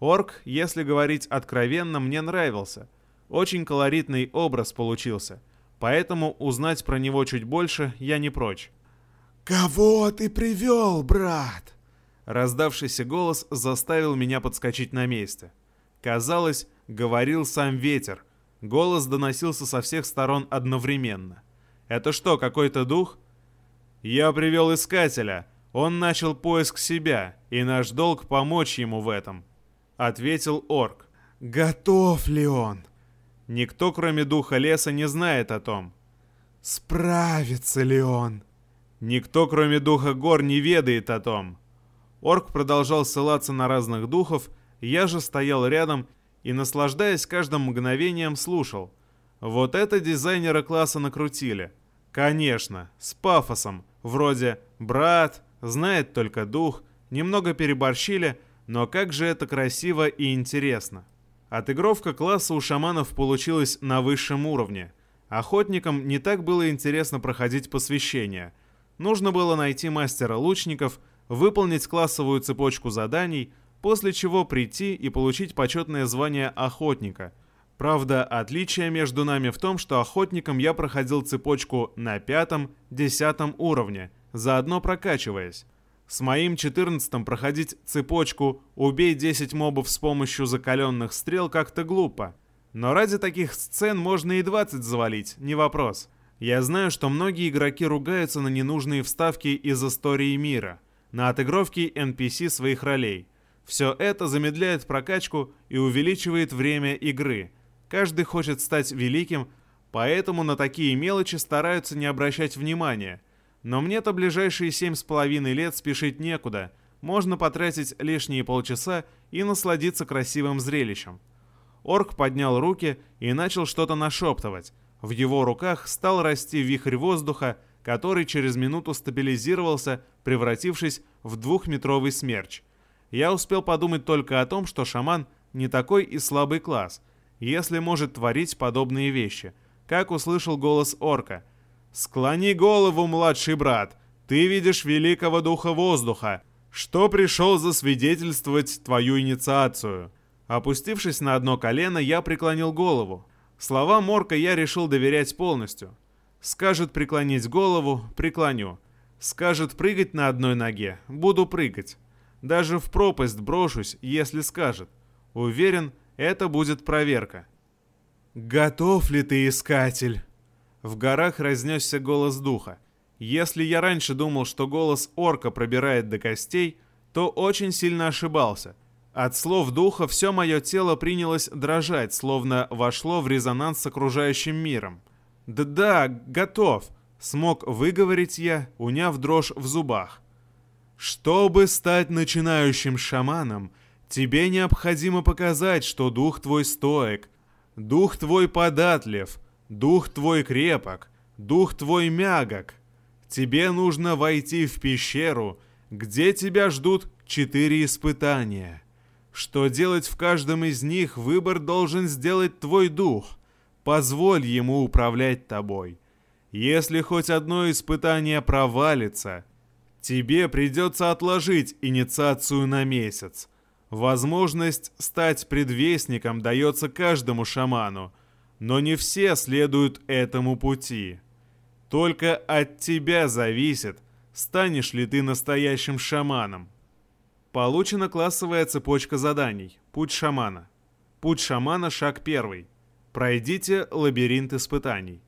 Орк, если говорить откровенно, мне нравился. Очень колоритный образ получился. Поэтому узнать про него чуть больше я не прочь. «Кого ты привел, брат?» Раздавшийся голос заставил меня подскочить на месте. Казалось, говорил сам ветер. Голос доносился со всех сторон одновременно. «Это что, какой-то дух?» «Я привел искателя. Он начал поиск себя, и наш долг помочь ему в этом», — ответил орк. «Готов ли он?» Никто, кроме духа леса, не знает о том. «Справится ли он?» Никто, кроме духа гор, не ведает о том. Орк продолжал ссылаться на разных духов, я же стоял рядом и, наслаждаясь каждым мгновением, слушал. Вот это дизайнера класса накрутили. Конечно, с пафосом, вроде «брат», «знает только дух», немного переборщили, но как же это красиво и интересно. Отыгровка класса у шаманов получилась на высшем уровне. Охотникам не так было интересно проходить посвящение. Нужно было найти мастера лучников, выполнить классовую цепочку заданий, после чего прийти и получить почетное звание охотника. Правда, отличие между нами в том, что охотником я проходил цепочку на пятом-десятом уровне, заодно прокачиваясь. С моим 14 проходить цепочку «Убей 10 мобов с помощью закаленных стрел» как-то глупо. Но ради таких сцен можно и 20 завалить, не вопрос. Я знаю, что многие игроки ругаются на ненужные вставки из истории мира, на отыгровки NPC своих ролей. Все это замедляет прокачку и увеличивает время игры. Каждый хочет стать великим, поэтому на такие мелочи стараются не обращать внимания – но мне-то ближайшие семь с половиной лет спешить некуда. Можно потратить лишние полчаса и насладиться красивым зрелищем. Орк поднял руки и начал что-то нашептывать. В его руках стал расти вихрь воздуха, который через минуту стабилизировался, превратившись в двухметровый смерч. Я успел подумать только о том, что шаман не такой и слабый класс, если может творить подобные вещи, как услышал голос орка — «Склони голову, младший брат, ты видишь великого духа воздуха, что пришел засвидетельствовать твою инициацию». Опустившись на одно колено, я преклонил голову. Слова Морка я решил доверять полностью. Скажет преклонить голову – преклоню. Скажет прыгать на одной ноге – буду прыгать. Даже в пропасть брошусь, если скажет. Уверен, это будет проверка. «Готов ли ты, искатель?» В горах разнесся голос духа. Если я раньше думал, что голос орка пробирает до костей, то очень сильно ошибался. От слов духа все мое тело принялось дрожать, словно вошло в резонанс с окружающим миром. «Да-да, готов», — смог выговорить я, уняв дрожь в зубах. «Чтобы стать начинающим шаманом, тебе необходимо показать, что дух твой стоек, дух твой податлив, Дух твой крепок, дух твой мягок. Тебе нужно войти в пещеру, где тебя ждут четыре испытания. Что делать в каждом из них, выбор должен сделать твой дух. Позволь ему управлять тобой. Если хоть одно испытание провалится, тебе придется отложить инициацию на месяц. Возможность стать предвестником дается каждому шаману, но не все следуют этому пути. Только от тебя зависит, станешь ли ты настоящим шаманом. Получена классовая цепочка заданий. Путь шамана. Путь шамана, шаг первый. Пройдите лабиринт испытаний.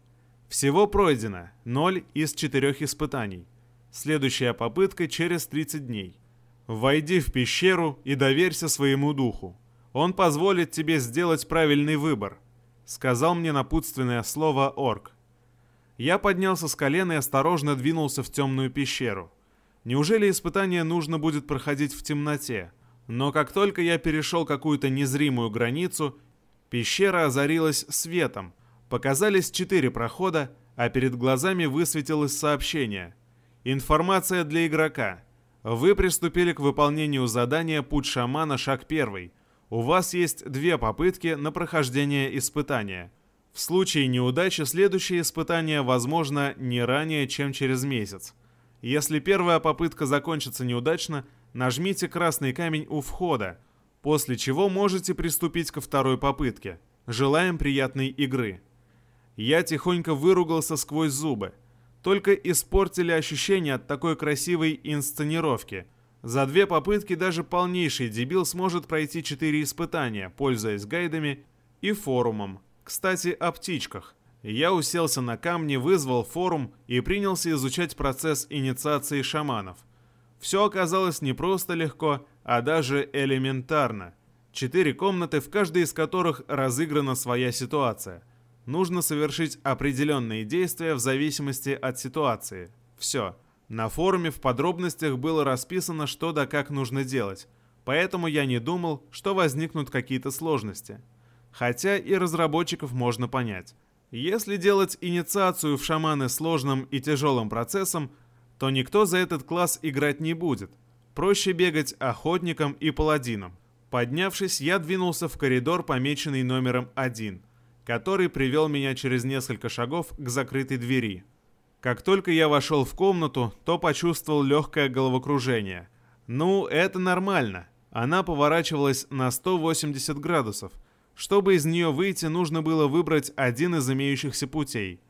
Всего пройдено 0 из 4 испытаний. Следующая попытка через 30 дней. Войди в пещеру и доверься своему духу. Он позволит тебе сделать правильный выбор – сказал мне напутственное слово орк. Я поднялся с колена и осторожно двинулся в темную пещеру. Неужели испытание нужно будет проходить в темноте? Но как только я перешел какую-то незримую границу, пещера озарилась светом. Показались четыре прохода, а перед глазами высветилось сообщение. Информация для игрока. Вы приступили к выполнению задания «Путь шамана. Шаг первый». У вас есть две попытки на прохождение испытания. В случае неудачи следующее испытание возможно не ранее, чем через месяц. Если первая попытка закончится неудачно, нажмите красный камень у входа, после чего можете приступить ко второй попытке. Желаем приятной игры. Я тихонько выругался сквозь зубы. Только испортили ощущение от такой красивой инсценировки. За две попытки даже полнейший дебил сможет пройти четыре испытания, пользуясь гайдами и форумом. Кстати, о птичках. Я уселся на камне, вызвал форум и принялся изучать процесс инициации шаманов. Все оказалось не просто легко, а даже элементарно. Четыре комнаты, в каждой из которых разыграна своя ситуация. Нужно совершить определенные действия в зависимости от ситуации. Все. На форуме в подробностях было расписано, что да как нужно делать, поэтому я не думал, что возникнут какие-то сложности. Хотя и разработчиков можно понять. Если делать инициацию в шаманы сложным и тяжелым процессом, то никто за этот класс играть не будет. Проще бегать охотником и паладином. Поднявшись, я двинулся в коридор, помеченный номером 1, который привел меня через несколько шагов к закрытой двери. Как только я вошел в комнату, то почувствовал легкое головокружение. Ну, это нормально. Она поворачивалась на 180 градусов. Чтобы из нее выйти, нужно было выбрать один из имеющихся путей.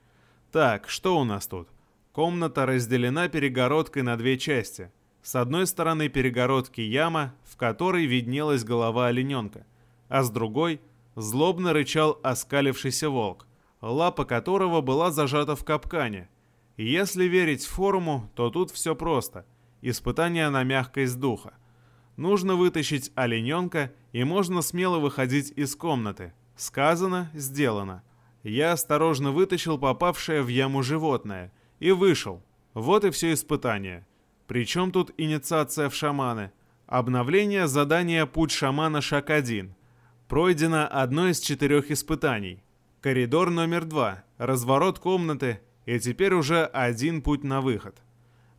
Так, что у нас тут? Комната разделена перегородкой на две части. С одной стороны перегородки яма, в которой виднелась голова олененка, а с другой злобно рычал оскалившийся волк, лапа которого была зажата в капкане – если верить форуму, то тут все просто. Испытание на мягкость духа. Нужно вытащить олененка, и можно смело выходить из комнаты. Сказано, сделано. Я осторожно вытащил попавшее в яму животное и вышел. Вот и все испытание. Причем тут инициация в шаманы? Обновление задания «Путь шамана шаг 1». Пройдено одно из четырех испытаний. Коридор номер два. Разворот комнаты и теперь уже один путь на выход.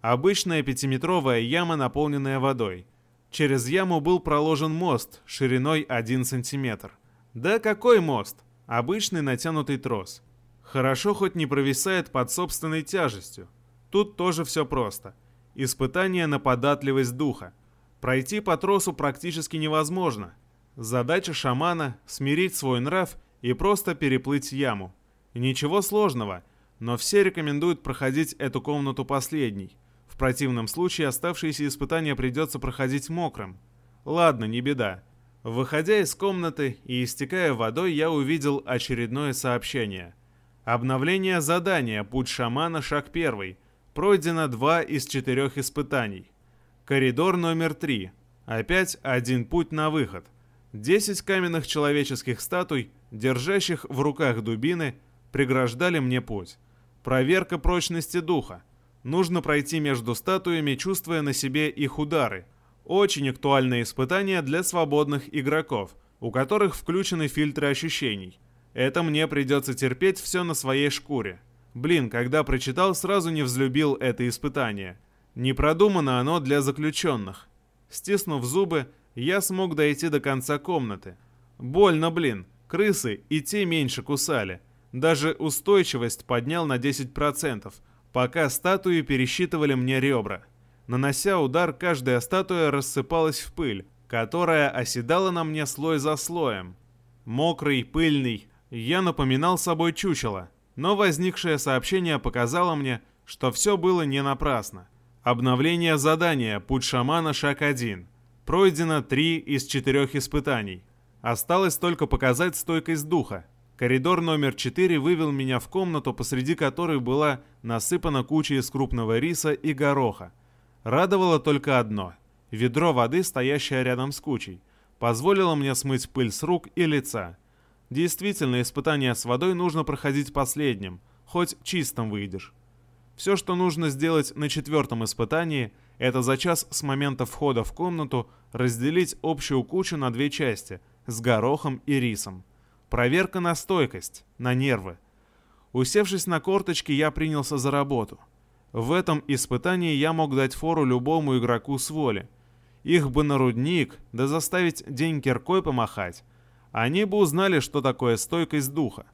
Обычная пятиметровая яма, наполненная водой. Через яму был проложен мост шириной 1 сантиметр. Да какой мост? Обычный натянутый трос. Хорошо хоть не провисает под собственной тяжестью. Тут тоже все просто. Испытание на податливость духа. Пройти по тросу практически невозможно. Задача шамана – смирить свой нрав и просто переплыть яму. Ничего сложного – но все рекомендуют проходить эту комнату последней. В противном случае оставшиеся испытания придется проходить мокрым. Ладно, не беда. Выходя из комнаты и истекая водой, я увидел очередное сообщение. Обновление задания «Путь шамана. Шаг 1». Пройдено два из четырех испытаний. Коридор номер три. Опять один путь на выход. Десять каменных человеческих статуй, держащих в руках дубины, преграждали мне путь. Проверка прочности духа. Нужно пройти между статуями, чувствуя на себе их удары. Очень актуальное испытание для свободных игроков, у которых включены фильтры ощущений. Это мне придется терпеть все на своей шкуре. Блин, когда прочитал, сразу не взлюбил это испытание. Не продумано оно для заключенных. Стиснув зубы, я смог дойти до конца комнаты. Больно, блин, крысы и те меньше кусали. Даже устойчивость поднял на 10%, пока статуи пересчитывали мне ребра. Нанося удар, каждая статуя рассыпалась в пыль, которая оседала на мне слой за слоем. Мокрый, пыльный, я напоминал собой чучело, но возникшее сообщение показало мне, что все было не напрасно. Обновление задания «Путь шамана. Шаг 1». Пройдено 3 из 4 испытаний. Осталось только показать стойкость духа. Коридор номер 4 вывел меня в комнату, посреди которой была насыпана куча из крупного риса и гороха. Радовало только одно – ведро воды, стоящее рядом с кучей, позволило мне смыть пыль с рук и лица. Действительно, испытание с водой нужно проходить последним, хоть чистым выйдешь. Все, что нужно сделать на четвертом испытании, это за час с момента входа в комнату разделить общую кучу на две части – с горохом и рисом. Проверка на стойкость, на нервы. Усевшись на корточки, я принялся за работу. В этом испытании я мог дать фору любому игроку с воли. Их бы на рудник, да заставить день киркой помахать. Они бы узнали, что такое стойкость духа.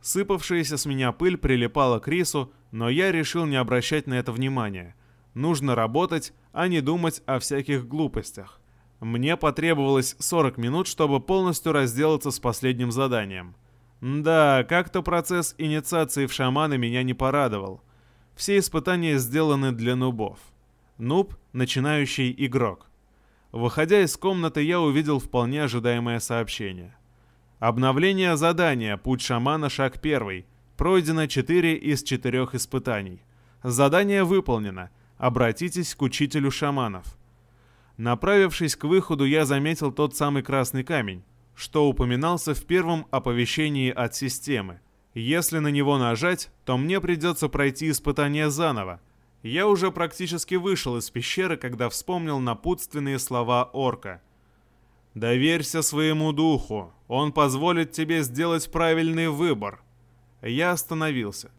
Сыпавшаяся с меня пыль прилипала к рису, но я решил не обращать на это внимания. Нужно работать, а не думать о всяких глупостях. Мне потребовалось 40 минут, чтобы полностью разделаться с последним заданием. Да, как-то процесс инициации в шаманы меня не порадовал. Все испытания сделаны для нубов. Нуб – начинающий игрок. Выходя из комнаты, я увидел вполне ожидаемое сообщение. Обновление задания «Путь шамана. Шаг 1». Пройдено 4 из 4 испытаний. Задание выполнено. Обратитесь к учителю шаманов. Направившись к выходу, я заметил тот самый красный камень, что упоминался в первом оповещении от системы. Если на него нажать, то мне придется пройти испытание заново. Я уже практически вышел из пещеры, когда вспомнил напутственные слова орка. «Доверься своему духу, он позволит тебе сделать правильный выбор». Я остановился.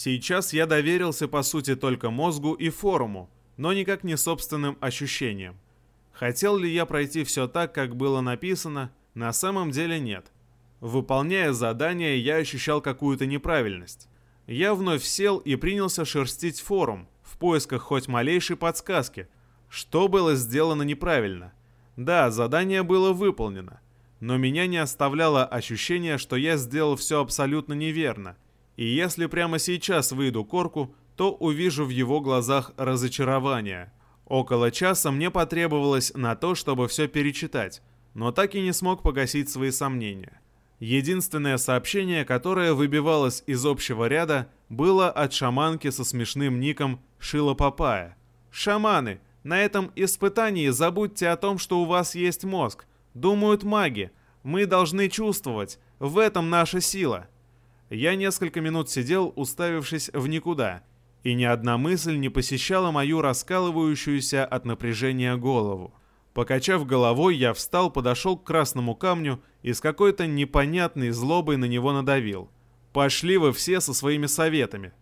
Сейчас я доверился по сути только мозгу и форуму, но никак не собственным ощущениям. Хотел ли я пройти все так, как было написано, на самом деле нет. Выполняя задание, я ощущал какую-то неправильность. Я вновь сел и принялся шерстить форум, в поисках хоть малейшей подсказки, что было сделано неправильно. Да, задание было выполнено, но меня не оставляло ощущение, что я сделал все абсолютно неверно. И если прямо сейчас выйду к орку, то увижу в его глазах разочарование. Около часа мне потребовалось на то, чтобы все перечитать, но так и не смог погасить свои сомнения. Единственное сообщение, которое выбивалось из общего ряда, было от шаманки со смешным ником Шила Папая. «Шаманы, на этом испытании забудьте о том, что у вас есть мозг. Думают маги. Мы должны чувствовать. В этом наша сила». Я несколько минут сидел, уставившись в никуда, и ни одна мысль не посещала мою раскалывающуюся от напряжения голову. Покачав головой, я встал, подошел к красному камню и с какой-то непонятной злобой на него надавил. Пошли вы все со своими советами.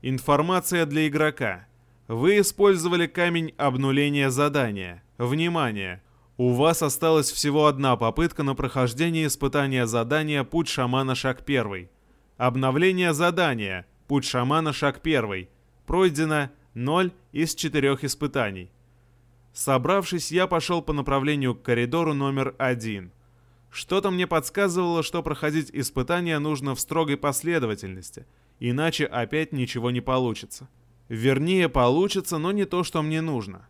Информация для игрока. Вы использовали камень обнуления задания. Внимание! У вас осталась всего одна попытка на прохождение испытания задания «Путь шамана. Шаг 1». Обновление задания «Путь шамана. Шаг 1». Пройдено 0 из 4 испытаний. Собравшись, я пошел по направлению к коридору номер один. Что-то мне подсказывало, что проходить испытания нужно в строгой последовательности, иначе опять ничего не получится. Вернее, получится, но не то, что мне нужно.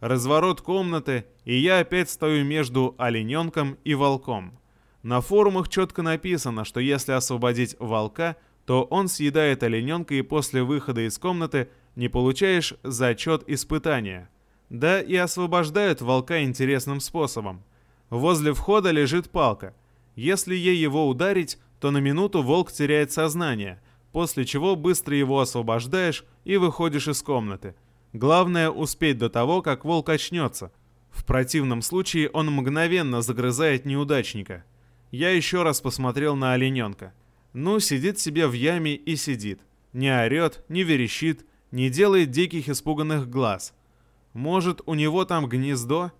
Разворот комнаты, и я опять стою между олененком и волком. На форумах четко написано, что если освободить волка, то он съедает олененка и после выхода из комнаты не получаешь зачет испытания – да и освобождают волка интересным способом. Возле входа лежит палка. Если ей его ударить, то на минуту волк теряет сознание, после чего быстро его освобождаешь и выходишь из комнаты. Главное успеть до того, как волк очнется. В противном случае он мгновенно загрызает неудачника. Я еще раз посмотрел на олененка. Ну, сидит себе в яме и сидит. Не орет, не верещит, не делает диких испуганных глаз – может, у него там гнездо?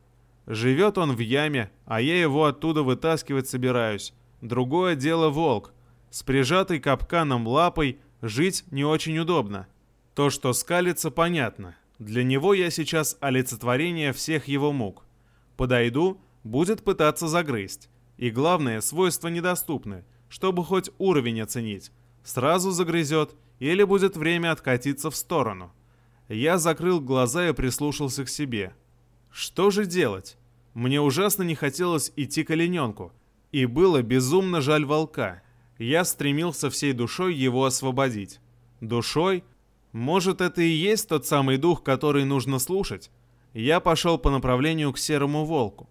Живет он в яме, а я его оттуда вытаскивать собираюсь. Другое дело волк. С прижатой капканом лапой жить не очень удобно. То, что скалится, понятно. Для него я сейчас олицетворение всех его мук. Подойду, будет пытаться загрызть. И главное, свойства недоступны, чтобы хоть уровень оценить. Сразу загрызет или будет время откатиться в сторону. Я закрыл глаза и прислушался к себе. Что же делать? Мне ужасно не хотелось идти к олененку. И было безумно жаль волка. Я стремился всей душой его освободить. Душой? Может, это и есть тот самый дух, который нужно слушать? Я пошел по направлению к серому волку.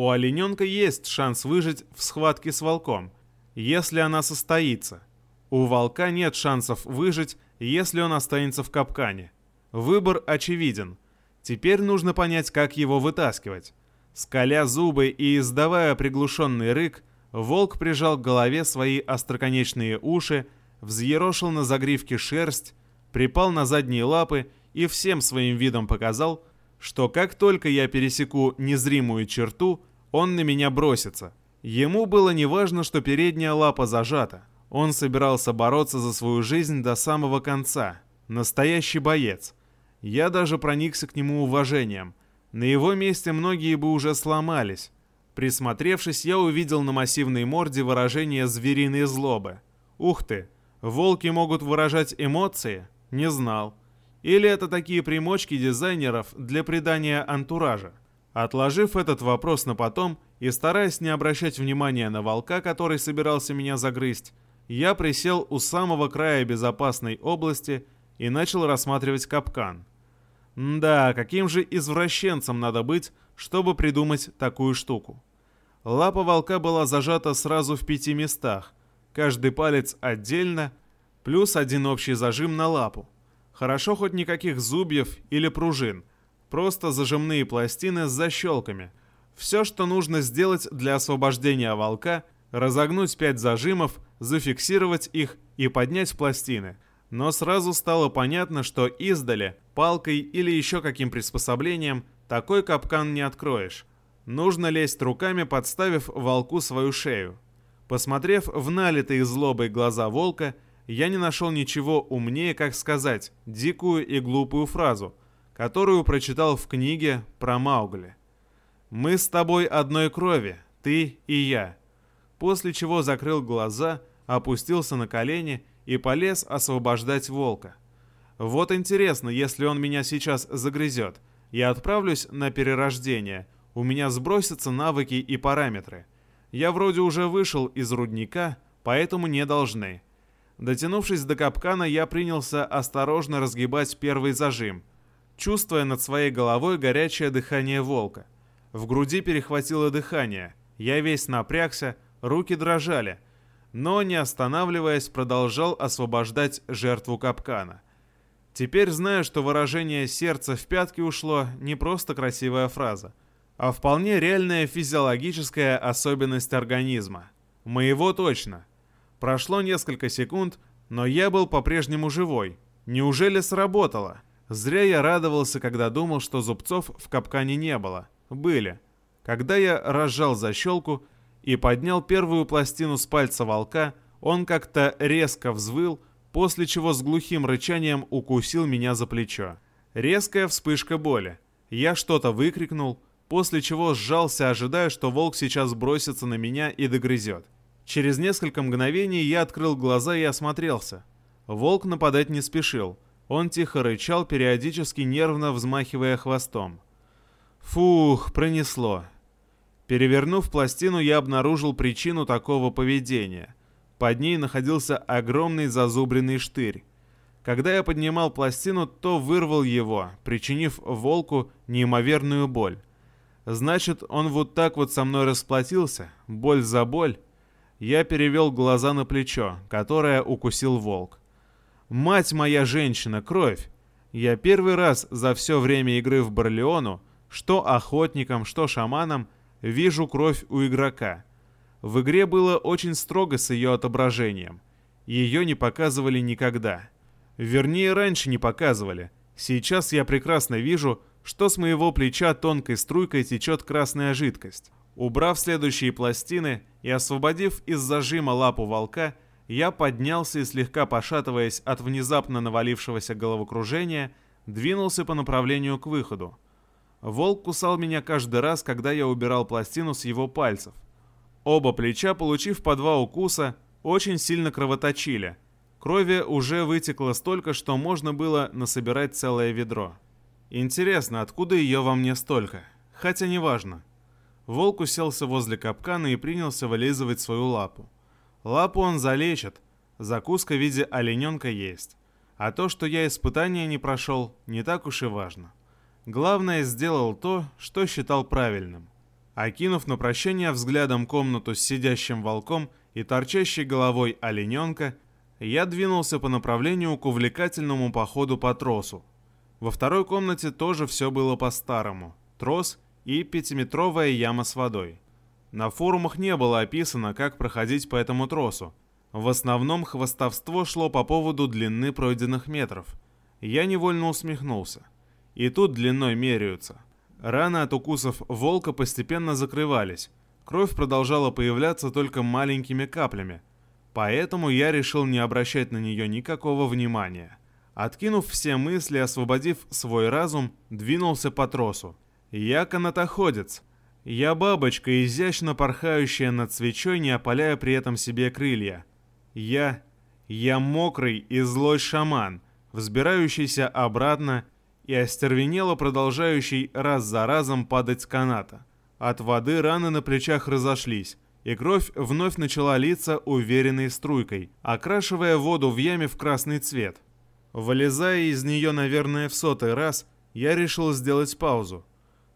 У олененка есть шанс выжить в схватке с волком, если она состоится. У волка нет шансов выжить, если он останется в капкане. Выбор очевиден. Теперь нужно понять, как его вытаскивать. Скаля зубы и издавая приглушенный рык, волк прижал к голове свои остроконечные уши, взъерошил на загривке шерсть, припал на задние лапы и всем своим видом показал, что как только я пересеку незримую черту, он на меня бросится. Ему было неважно, что передняя лапа зажата. Он собирался бороться за свою жизнь до самого конца. Настоящий боец. Я даже проникся к нему уважением. На его месте многие бы уже сломались. Присмотревшись, я увидел на массивной морде выражение звериной злобы. Ух ты, волки могут выражать эмоции? Не знал. Или это такие примочки дизайнеров для придания антуража? Отложив этот вопрос на потом и стараясь не обращать внимания на волка, который собирался меня загрызть, я присел у самого края безопасной области и начал рассматривать капкан. Да, каким же извращенцем надо быть, чтобы придумать такую штуку. Лапа волка была зажата сразу в пяти местах, каждый палец отдельно, плюс один общий зажим на лапу. Хорошо хоть никаких зубьев или пружин, просто зажимные пластины с защелками. Все, что нужно сделать для освобождения волка, разогнуть пять зажимов, зафиксировать их и поднять пластины. Но сразу стало понятно, что издали, палкой или еще каким приспособлением, такой капкан не откроешь. Нужно лезть руками, подставив волку свою шею. Посмотрев в налитые злобой глаза волка, я не нашел ничего умнее, как сказать дикую и глупую фразу, которую прочитал в книге про Маугли. «Мы с тобой одной крови, ты и я». После чего закрыл глаза, опустился на колени и полез освобождать волка. Вот интересно, если он меня сейчас загрызет, я отправлюсь на перерождение, у меня сбросятся навыки и параметры. Я вроде уже вышел из рудника, поэтому не должны. Дотянувшись до капкана, я принялся осторожно разгибать первый зажим, чувствуя над своей головой горячее дыхание волка. В груди перехватило дыхание, я весь напрягся, руки дрожали — но, не останавливаясь, продолжал освобождать жертву капкана. Теперь знаю, что выражение «сердце в пятки» ушло не просто красивая фраза, а вполне реальная физиологическая особенность организма. Моего точно. Прошло несколько секунд, но я был по-прежнему живой. Неужели сработало? Зря я радовался, когда думал, что зубцов в капкане не было. Были. Когда я разжал защелку, и поднял первую пластину с пальца волка, он как-то резко взвыл, после чего с глухим рычанием укусил меня за плечо. Резкая вспышка боли. Я что-то выкрикнул, после чего сжался, ожидая, что волк сейчас бросится на меня и догрызет. Через несколько мгновений я открыл глаза и осмотрелся. Волк нападать не спешил. Он тихо рычал, периодически нервно взмахивая хвостом. Фух, пронесло. Перевернув пластину, я обнаружил причину такого поведения. Под ней находился огромный зазубренный штырь. Когда я поднимал пластину, то вырвал его, причинив волку неимоверную боль. Значит, он вот так вот со мной расплатился, боль за боль. Я перевел глаза на плечо, которое укусил волк. Мать моя женщина, кровь! Я первый раз за все время игры в Барлеону, что охотником, что шаманом, Вижу кровь у игрока. В игре было очень строго с ее отображением. Ее не показывали никогда. Вернее, раньше не показывали. Сейчас я прекрасно вижу, что с моего плеча тонкой струйкой течет красная жидкость. Убрав следующие пластины и освободив из зажима лапу волка, я поднялся и слегка пошатываясь от внезапно навалившегося головокружения, двинулся по направлению к выходу. Волк кусал меня каждый раз, когда я убирал пластину с его пальцев. Оба плеча, получив по два укуса, очень сильно кровоточили. Крови уже вытекло столько, что можно было насобирать целое ведро. Интересно, откуда ее во мне столько? Хотя неважно. Волк уселся возле капкана и принялся вылизывать свою лапу. Лапу он залечит, закуска в виде олененка есть. А то, что я испытания не прошел, не так уж и важно. Главное, сделал то, что считал правильным. Окинув на прощание взглядом комнату с сидящим волком и торчащей головой олененка, я двинулся по направлению к увлекательному походу по тросу. Во второй комнате тоже все было по-старому. Трос и пятиметровая яма с водой. На форумах не было описано, как проходить по этому тросу. В основном хвостовство шло по поводу длины пройденных метров. Я невольно усмехнулся и тут длиной меряются. Раны от укусов волка постепенно закрывались. Кровь продолжала появляться только маленькими каплями. Поэтому я решил не обращать на нее никакого внимания. Откинув все мысли, освободив свой разум, двинулся по тросу. Я канатоходец. Я бабочка, изящно порхающая над свечой, не опаляя при этом себе крылья. Я... Я мокрый и злой шаман — взбирающийся обратно и остервенело продолжающий раз за разом падать с каната. От воды раны на плечах разошлись, и кровь вновь начала литься уверенной струйкой, окрашивая воду в яме в красный цвет. Вылезая из нее, наверное, в сотый раз, я решил сделать паузу.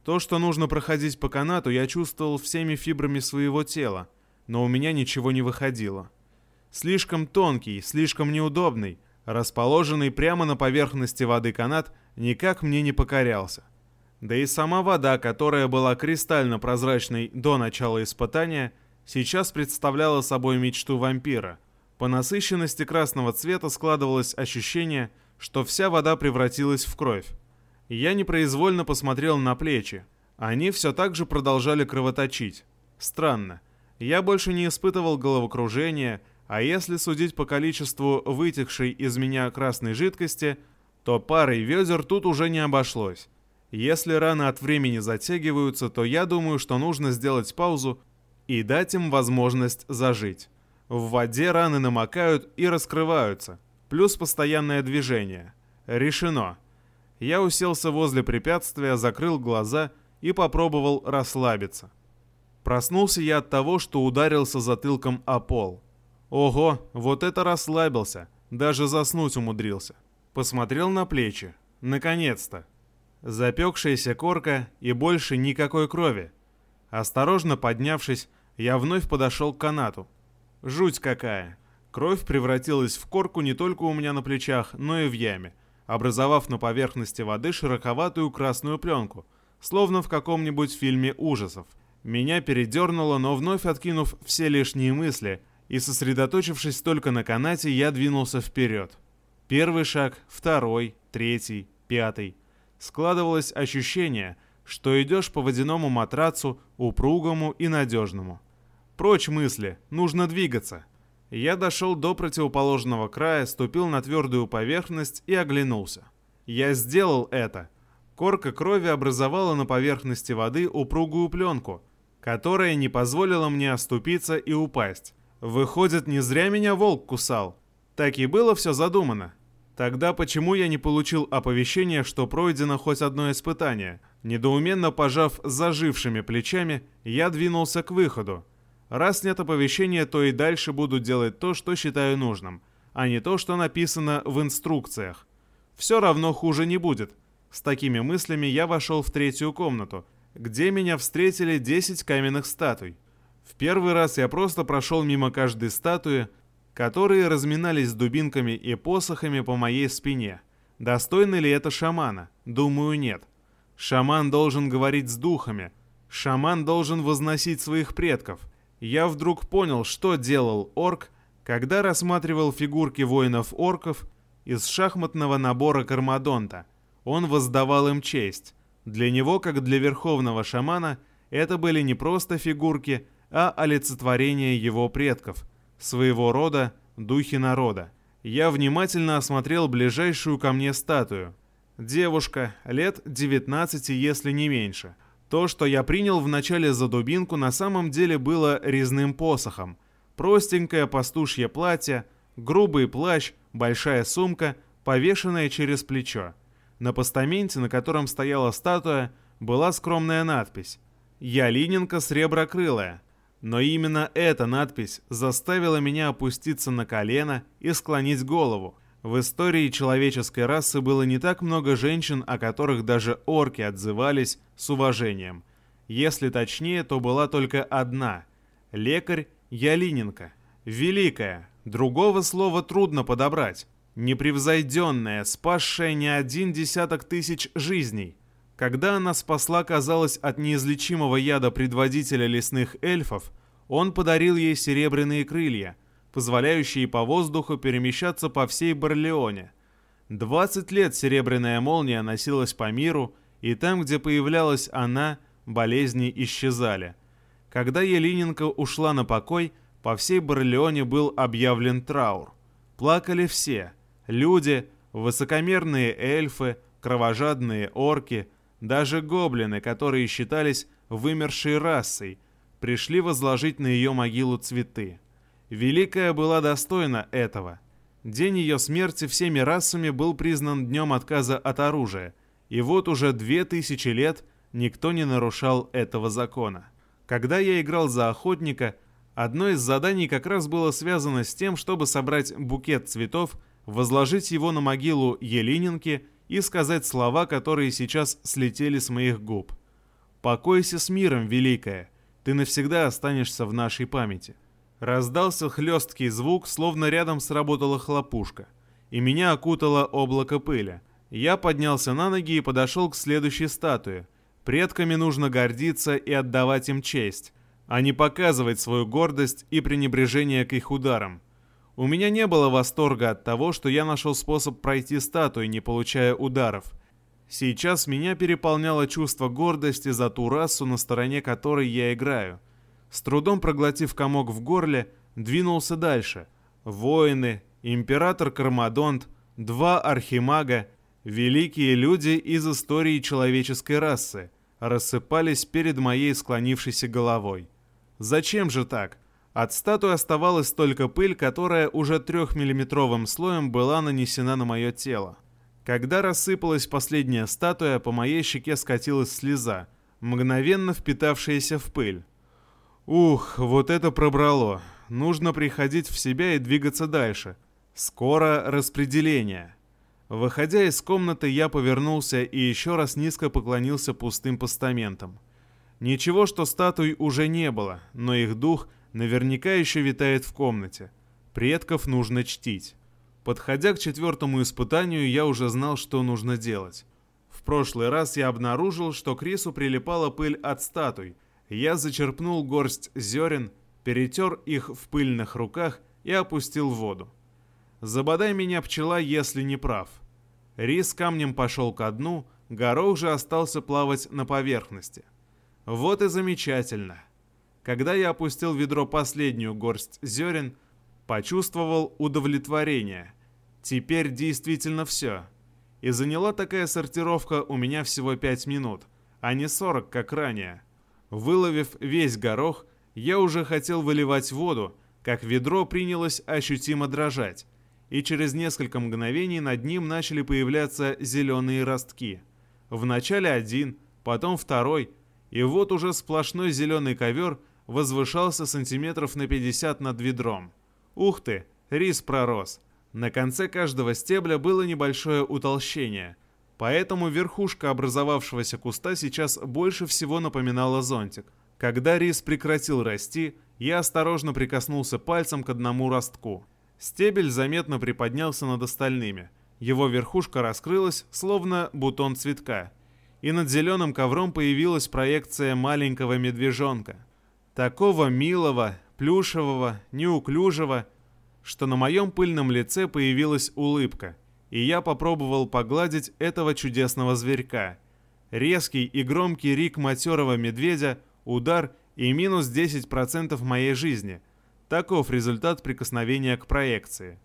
То, что нужно проходить по канату, я чувствовал всеми фибрами своего тела, но у меня ничего не выходило. Слишком тонкий, слишком неудобный, расположенный прямо на поверхности воды канат никак мне не покорялся. Да и сама вода, которая была кристально прозрачной до начала испытания, сейчас представляла собой мечту вампира. По насыщенности красного цвета складывалось ощущение, что вся вода превратилась в кровь. Я непроизвольно посмотрел на плечи. Они все так же продолжали кровоточить. Странно. Я больше не испытывал головокружения, а если судить по количеству вытекшей из меня красной жидкости, то парой ведер тут уже не обошлось. Если раны от времени затягиваются, то я думаю, что нужно сделать паузу и дать им возможность зажить. В воде раны намокают и раскрываются, плюс постоянное движение. Решено. Я уселся возле препятствия, закрыл глаза и попробовал расслабиться. Проснулся я от того, что ударился затылком о пол. Ого, вот это расслабился, даже заснуть умудрился. Посмотрел на плечи. Наконец-то. Запекшаяся корка и больше никакой крови. Осторожно поднявшись, я вновь подошел к канату. Жуть какая. Кровь превратилась в корку не только у меня на плечах, но и в яме, образовав на поверхности воды широковатую красную пленку, словно в каком-нибудь фильме ужасов. Меня передернуло, но вновь откинув все лишние мысли и сосредоточившись только на канате, я двинулся вперед. Первый шаг, второй, третий, пятый. Складывалось ощущение, что идешь по водяному матрацу, упругому и надежному. Прочь мысли, нужно двигаться. Я дошел до противоположного края, ступил на твердую поверхность и оглянулся. Я сделал это. Корка крови образовала на поверхности воды упругую пленку, которая не позволила мне оступиться и упасть. Выходит, не зря меня волк кусал. Так и было все задумано. Тогда почему я не получил оповещение, что пройдено хоть одно испытание? Недоуменно пожав зажившими плечами, я двинулся к выходу. Раз нет оповещения, то и дальше буду делать то, что считаю нужным, а не то, что написано в инструкциях. Все равно хуже не будет. С такими мыслями я вошел в третью комнату, где меня встретили 10 каменных статуй. В первый раз я просто прошел мимо каждой статуи, которые разминались дубинками и посохами по моей спине. Достойно ли это шамана? Думаю, нет. Шаман должен говорить с духами. Шаман должен возносить своих предков. Я вдруг понял, что делал орк, когда рассматривал фигурки воинов-орков из шахматного набора Кармадонта. Он воздавал им честь. Для него, как для верховного шамана, это были не просто фигурки, а олицетворение его предков – своего рода духи народа. Я внимательно осмотрел ближайшую ко мне статую. Девушка, лет 19, если не меньше. То, что я принял вначале за дубинку, на самом деле было резным посохом. Простенькое пастушье платье, грубый плащ, большая сумка, повешенная через плечо. На постаменте, на котором стояла статуя, была скромная надпись «Я Линенко Среброкрылая, но именно эта надпись заставила меня опуститься на колено и склонить голову. В истории человеческой расы было не так много женщин, о которых даже орки отзывались с уважением. Если точнее, то была только одна – лекарь Ялиненко. Великая, другого слова трудно подобрать. Непревзойденная, спасшая не один десяток тысяч жизней – когда она спасла, казалось, от неизлечимого яда предводителя лесных эльфов, он подарил ей серебряные крылья, позволяющие по воздуху перемещаться по всей Барлеоне. 20 лет серебряная молния носилась по миру, и там, где появлялась она, болезни исчезали. Когда Елиненко ушла на покой, по всей Барлеоне был объявлен траур. Плакали все – люди, высокомерные эльфы, кровожадные орки – даже гоблины, которые считались вымершей расой, пришли возложить на ее могилу цветы. Великая была достойна этого. День ее смерти всеми расами был признан днем отказа от оружия, и вот уже две тысячи лет никто не нарушал этого закона. Когда я играл за охотника, одно из заданий как раз было связано с тем, чтобы собрать букет цветов, возложить его на могилу Елининки и сказать слова, которые сейчас слетели с моих губ. «Покойся с миром, Великая, ты навсегда останешься в нашей памяти». Раздался хлесткий звук, словно рядом сработала хлопушка, и меня окутало облако пыли. Я поднялся на ноги и подошел к следующей статуе. Предками нужно гордиться и отдавать им честь, а не показывать свою гордость и пренебрежение к их ударам. У меня не было восторга от того, что я нашел способ пройти статуи, не получая ударов. Сейчас меня переполняло чувство гордости за ту расу, на стороне которой я играю. С трудом проглотив комок в горле, двинулся дальше. Воины, император Кармадонт, два архимага, великие люди из истории человеческой расы, рассыпались перед моей склонившейся головой. Зачем же так? От статуи оставалась только пыль, которая уже трехмиллиметровым слоем была нанесена на мое тело. Когда рассыпалась последняя статуя, по моей щеке скатилась слеза, мгновенно впитавшаяся в пыль. Ух, вот это пробрало. Нужно приходить в себя и двигаться дальше. Скоро распределение. Выходя из комнаты, я повернулся и еще раз низко поклонился пустым постаментам. Ничего, что статуй уже не было, но их дух наверняка еще витает в комнате. Предков нужно чтить. Подходя к четвертому испытанию, я уже знал, что нужно делать. В прошлый раз я обнаружил, что к рису прилипала пыль от статуй. Я зачерпнул горсть зерен, перетер их в пыльных руках и опустил в воду. Забодай меня, пчела, если не прав. Рис камнем пошел ко дну, горох же остался плавать на поверхности. Вот и замечательно. Когда я опустил в ведро последнюю горсть зерен, почувствовал удовлетворение. Теперь действительно все. И заняла такая сортировка у меня всего 5 минут, а не 40, как ранее. Выловив весь горох, я уже хотел выливать воду, как ведро принялось ощутимо дрожать, и через несколько мгновений над ним начали появляться зеленые ростки. Вначале один, потом второй, и вот уже сплошной зеленый ковер – возвышался сантиметров на 50 над ведром. Ух ты, рис пророс. На конце каждого стебля было небольшое утолщение, поэтому верхушка образовавшегося куста сейчас больше всего напоминала зонтик. Когда рис прекратил расти, я осторожно прикоснулся пальцем к одному ростку. Стебель заметно приподнялся над остальными. Его верхушка раскрылась, словно бутон цветка. И над зеленым ковром появилась проекция маленького медвежонка – такого милого, плюшевого, неуклюжего, что на моем пыльном лице появилась улыбка, и я попробовал погладить этого чудесного зверька. Резкий и громкий рик матерого медведя, удар и минус 10% моей жизни. Таков результат прикосновения к проекции.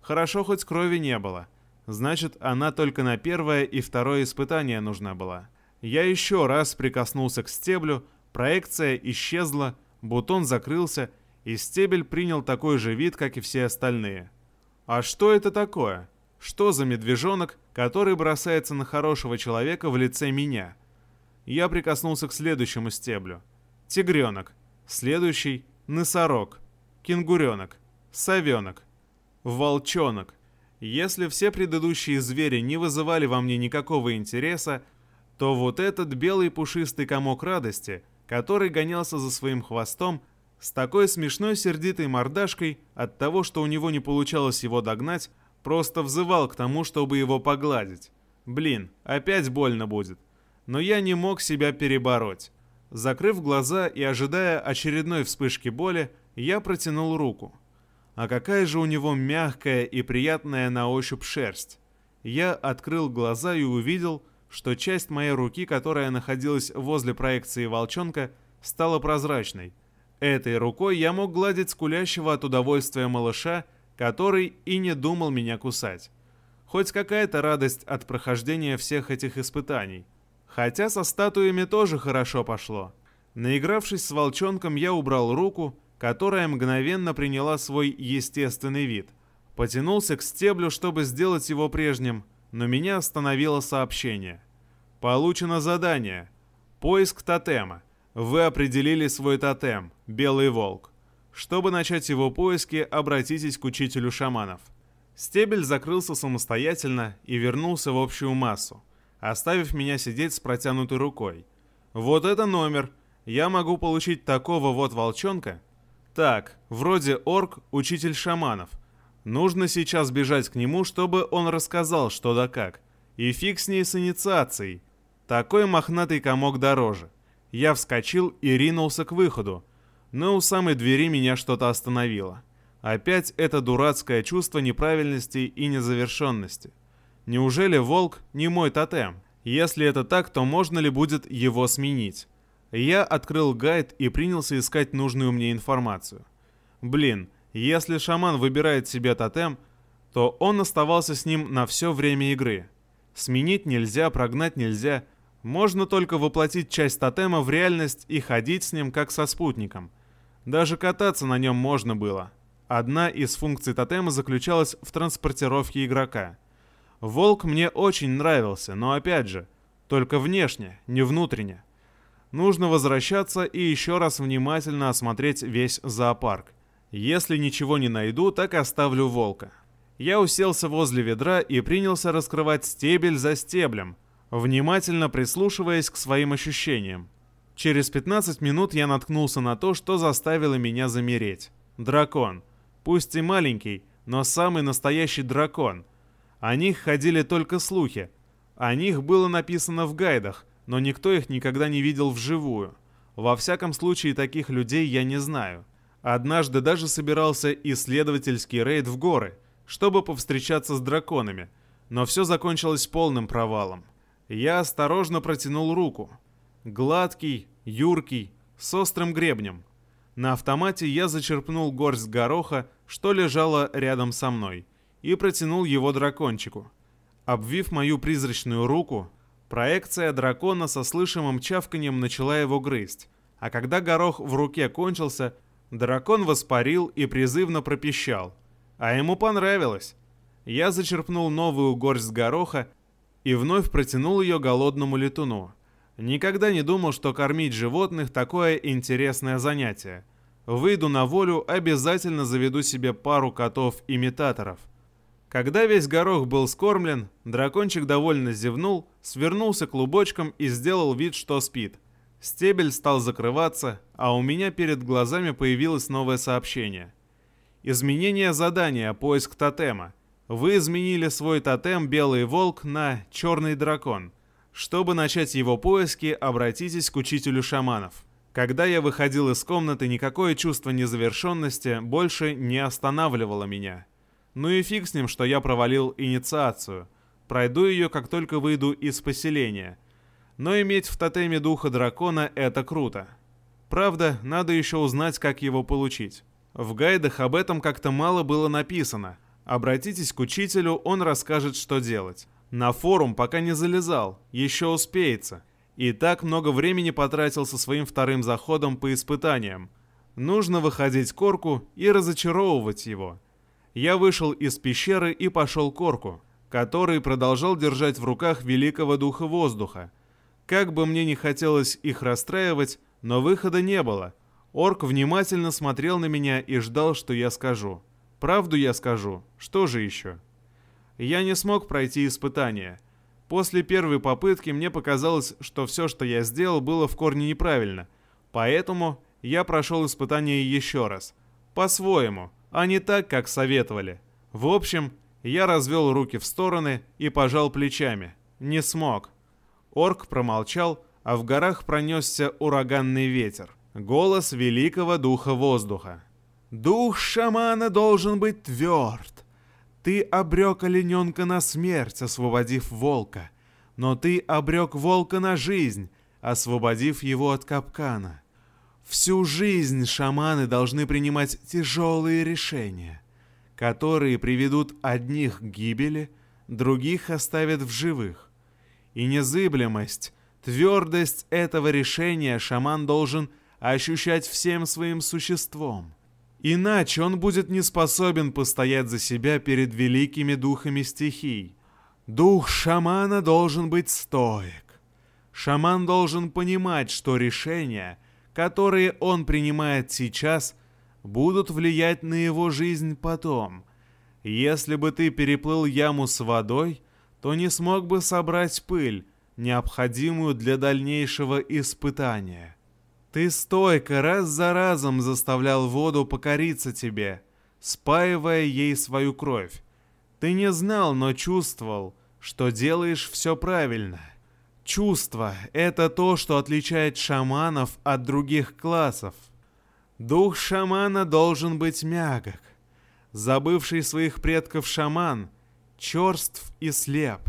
Хорошо, хоть крови не было. Значит, она только на первое и второе испытание нужна была. Я еще раз прикоснулся к стеблю, Проекция исчезла, бутон закрылся, и стебель принял такой же вид, как и все остальные. А что это такое? Что за медвежонок, который бросается на хорошего человека в лице меня? Я прикоснулся к следующему стеблю. Тигренок. Следующий — носорог. Кенгуренок. Совенок. Волчонок. Если все предыдущие звери не вызывали во мне никакого интереса, то вот этот белый пушистый комок радости — который гонялся за своим хвостом с такой смешной сердитой мордашкой от того, что у него не получалось его догнать, просто взывал к тому, чтобы его погладить. Блин, опять больно будет. Но я не мог себя перебороть. Закрыв глаза и ожидая очередной вспышки боли, я протянул руку. А какая же у него мягкая и приятная на ощупь шерсть. Я открыл глаза и увидел, что часть моей руки, которая находилась возле проекции волчонка, стала прозрачной. Этой рукой я мог гладить скулящего от удовольствия малыша, который и не думал меня кусать. Хоть какая-то радость от прохождения всех этих испытаний. Хотя со статуями тоже хорошо пошло. Наигравшись с волчонком, я убрал руку, которая мгновенно приняла свой естественный вид. Потянулся к стеблю, чтобы сделать его прежним, но меня остановило сообщение. Получено задание. Поиск тотема. Вы определили свой тотем, Белый Волк. Чтобы начать его поиски, обратитесь к учителю шаманов. Стебель закрылся самостоятельно и вернулся в общую массу, оставив меня сидеть с протянутой рукой. Вот это номер. Я могу получить такого вот волчонка? Так, вроде орк, учитель шаманов. Нужно сейчас бежать к нему, чтобы он рассказал, что да как. И фиг с ней с инициацией. Такой мохнатый комок дороже. Я вскочил и ринулся к выходу, но у самой двери меня что-то остановило. Опять это дурацкое чувство неправильности и незавершенности. Неужели волк не мой тотем? Если это так, то можно ли будет его сменить? Я открыл гайд и принялся искать нужную мне информацию. Блин, если шаман выбирает себе тотем, то он оставался с ним на все время игры. Сменить нельзя, прогнать нельзя. Можно только воплотить часть тотема в реальность и ходить с ним как со спутником. Даже кататься на нем можно было. Одна из функций тотема заключалась в транспортировке игрока. Волк мне очень нравился, но опять же, только внешне, не внутренне. Нужно возвращаться и еще раз внимательно осмотреть весь зоопарк. Если ничего не найду, так оставлю волка. Я уселся возле ведра и принялся раскрывать стебель за стеблем, внимательно прислушиваясь к своим ощущениям. Через 15 минут я наткнулся на то, что заставило меня замереть. Дракон. Пусть и маленький, но самый настоящий дракон. О них ходили только слухи. О них было написано в гайдах, но никто их никогда не видел вживую. Во всяком случае, таких людей я не знаю. Однажды даже собирался исследовательский рейд в горы, чтобы повстречаться с драконами, но все закончилось полным провалом. Я осторожно протянул руку. Гладкий, юркий, с острым гребнем. На автомате я зачерпнул горсть гороха, что лежало рядом со мной, и протянул его дракончику. Обвив мою призрачную руку, проекция дракона со слышимым чавканием начала его грызть, а когда горох в руке кончился, дракон воспарил и призывно пропищал. А ему понравилось. Я зачерпнул новую горсть гороха и вновь протянул ее голодному летуну. Никогда не думал, что кормить животных такое интересное занятие. Выйду на волю, обязательно заведу себе пару котов-имитаторов. Когда весь горох был скормлен, дракончик довольно зевнул, свернулся клубочком и сделал вид, что спит. Стебель стал закрываться, а у меня перед глазами появилось новое сообщение. Изменение задания «Поиск тотема». Вы изменили свой тотем «Белый волк» на «Черный дракон». Чтобы начать его поиски, обратитесь к учителю шаманов. Когда я выходил из комнаты, никакое чувство незавершенности больше не останавливало меня. Ну и фиг с ним, что я провалил инициацию. Пройду ее, как только выйду из поселения. Но иметь в тотеме духа дракона – это круто. Правда, надо еще узнать, как его получить. В гайдах об этом как-то мало было написано. Обратитесь к учителю, он расскажет, что делать. На форум пока не залезал, еще успеется. И так много времени потратил со своим вторым заходом по испытаниям. Нужно выходить к Орку и разочаровывать его. Я вышел из пещеры и пошел к Орку, который продолжал держать в руках великого духа воздуха. Как бы мне не хотелось их расстраивать, но выхода не было. Орк внимательно смотрел на меня и ждал, что я скажу. Правду я скажу, что же еще? я не смог пройти испытание. После первой попытки мне показалось, что все, что я сделал, было в корне неправильно. Поэтому я прошел испытание еще раз. По-своему, а не так, как советовали. В общем, я развел руки в стороны и пожал плечами. Не смог. Орк промолчал, а в горах пронесся ураганный ветер. Голос великого духа воздуха. «Дух шамана должен быть тверд. Ты обрек олененка на смерть, освободив волка. Но ты обрек волка на жизнь, освободив его от капкана. Всю жизнь шаманы должны принимать тяжелые решения, которые приведут одних к гибели, других оставят в живых. И незыблемость, твердость этого решения шаман должен ощущать всем своим существом. Иначе он будет не способен постоять за себя перед великими духами стихий. Дух шамана должен быть стоек. Шаман должен понимать, что решения, которые он принимает сейчас, будут влиять на его жизнь потом. Если бы ты переплыл яму с водой, то не смог бы собрать пыль, необходимую для дальнейшего испытания. Ты стойко раз за разом заставлял воду покориться тебе, спаивая ей свою кровь. Ты не знал, но чувствовал, что делаешь все правильно. Чувство — это то, что отличает шаманов от других классов. Дух шамана должен быть мягок. Забывший своих предков шаман — черств и слеп.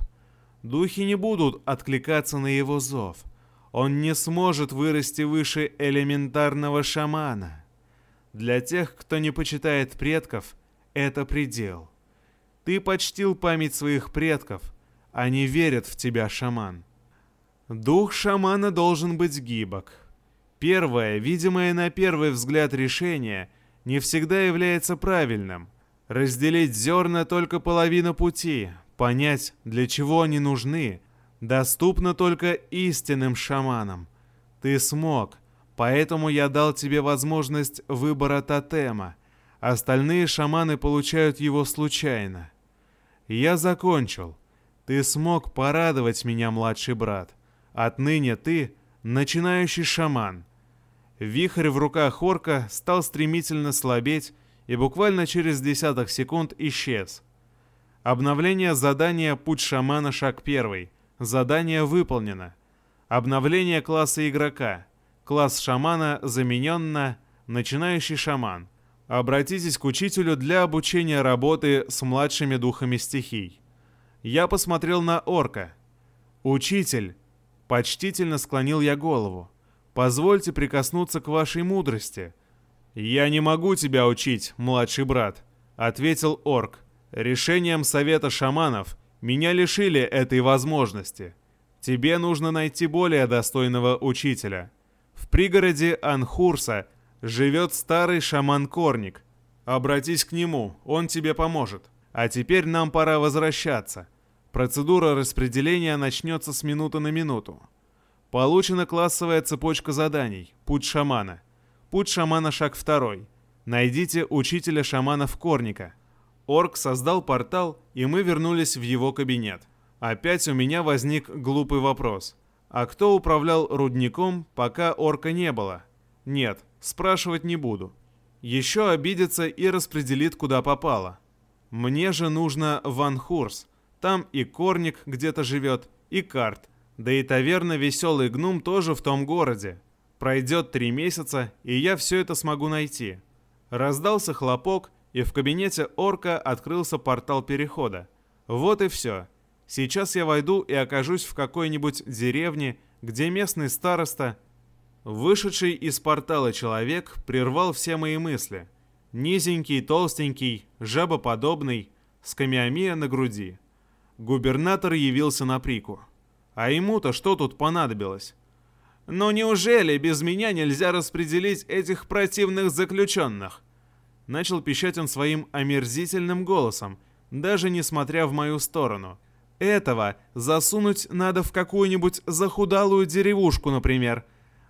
Духи не будут откликаться на его зов — он не сможет вырасти выше элементарного шамана. Для тех, кто не почитает предков, это предел. Ты почтил память своих предков, они верят в тебя, шаман. Дух шамана должен быть гибок. Первое, видимое на первый взгляд решение, не всегда является правильным. Разделить зерна только половина пути, понять, для чего они нужны, доступно только истинным шаманам. Ты смог, поэтому я дал тебе возможность выбора тотема. Остальные шаманы получают его случайно. Я закончил. Ты смог порадовать меня, младший брат. Отныне ты начинающий шаман. Вихрь в руках орка стал стремительно слабеть и буквально через десяток секунд исчез. Обновление задания «Путь шамана. Шаг первый». Задание выполнено. Обновление класса игрока. Класс шамана заменен на начинающий шаман. Обратитесь к учителю для обучения работы с младшими духами стихий. Я посмотрел на орка. «Учитель!» Почтительно склонил я голову. «Позвольте прикоснуться к вашей мудрости». «Я не могу тебя учить, младший брат», — ответил орк. «Решением совета шаманов меня лишили этой возможности. Тебе нужно найти более достойного учителя. В пригороде Анхурса живет старый шаман Корник. Обратись к нему, он тебе поможет. А теперь нам пора возвращаться. Процедура распределения начнется с минуты на минуту. Получена классовая цепочка заданий «Путь шамана». Путь шамана шаг второй. Найдите учителя шаманов Корника – Орк создал портал, и мы вернулись в его кабинет. Опять у меня возник глупый вопрос. А кто управлял рудником, пока орка не было? Нет, спрашивать не буду. Еще обидится и распределит, куда попало. Мне же нужно Ванхурс. Там и Корник где-то живет, и Карт. Да и таверна «Веселый гном» тоже в том городе. Пройдет три месяца, и я все это смогу найти. Раздался хлопок, и в кабинете орка открылся портал перехода. Вот и все. Сейчас я войду и окажусь в какой-нибудь деревне, где местный староста... Вышедший из портала человек прервал все мои мысли. Низенький, толстенький, жабоподобный, с камиамия на груди. Губернатор явился на прику. А ему-то что тут понадобилось? Но неужели без меня нельзя распределить этих противных заключенных? Начал пищать он своим омерзительным голосом, даже не смотря в мою сторону. Этого засунуть надо в какую-нибудь захудалую деревушку, например.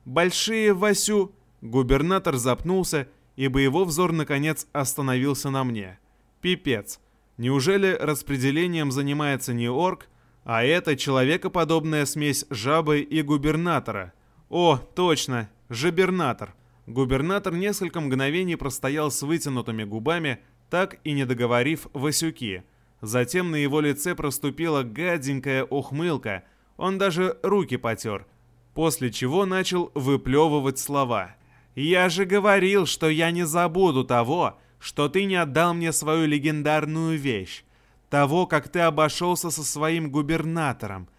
Большие Васю... Губернатор запнулся, ибо его взор наконец остановился на мне. Пипец. Неужели распределением занимается не орк, а это человекоподобная смесь жабы и губернатора? О, точно, жабернатор. Губернатор несколько мгновений простоял с вытянутыми губами, так и не договорив Васюки. Затем на его лице проступила гаденькая ухмылка, он даже руки потер, после чего начал выплевывать слова. «Я же говорил, что я не забуду того, что ты не отдал мне свою легендарную вещь, того, как ты обошелся со своим губернатором.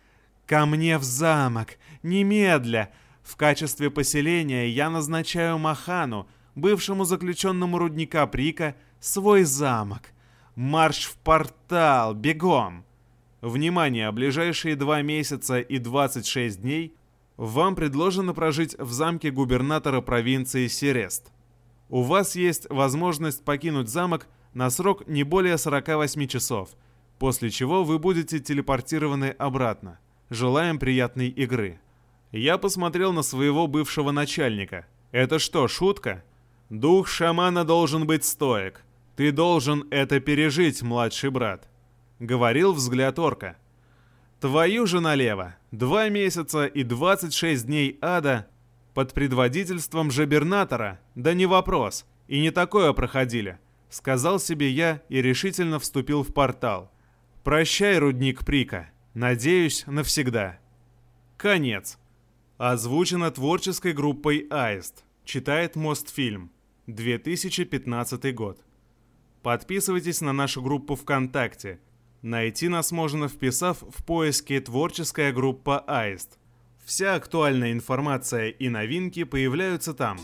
Ко мне в замок, немедля!» В качестве поселения я назначаю Махану, бывшему заключенному рудника Прика, свой замок. Марш в портал, бегом! Внимание, ближайшие два месяца и 26 дней вам предложено прожить в замке губернатора провинции Сирест. У вас есть возможность покинуть замок на срок не более 48 часов, после чего вы будете телепортированы обратно. Желаем приятной игры. Я посмотрел на своего бывшего начальника. Это что, шутка? Дух шамана должен быть стоек. Ты должен это пережить, младший брат. Говорил взгляд орка. Твою же налево. Два месяца и 26 дней ада под предводительством жабернатора. Да не вопрос. И не такое проходили. Сказал себе я и решительно вступил в портал. Прощай, рудник Прика. Надеюсь, навсегда. Конец. Озвучено творческой группой «Аист». Читает Мостфильм. 2015 год. Подписывайтесь на нашу группу ВКонтакте. Найти нас можно, вписав в поиске «Творческая группа Аист». Вся актуальная информация и новинки появляются там.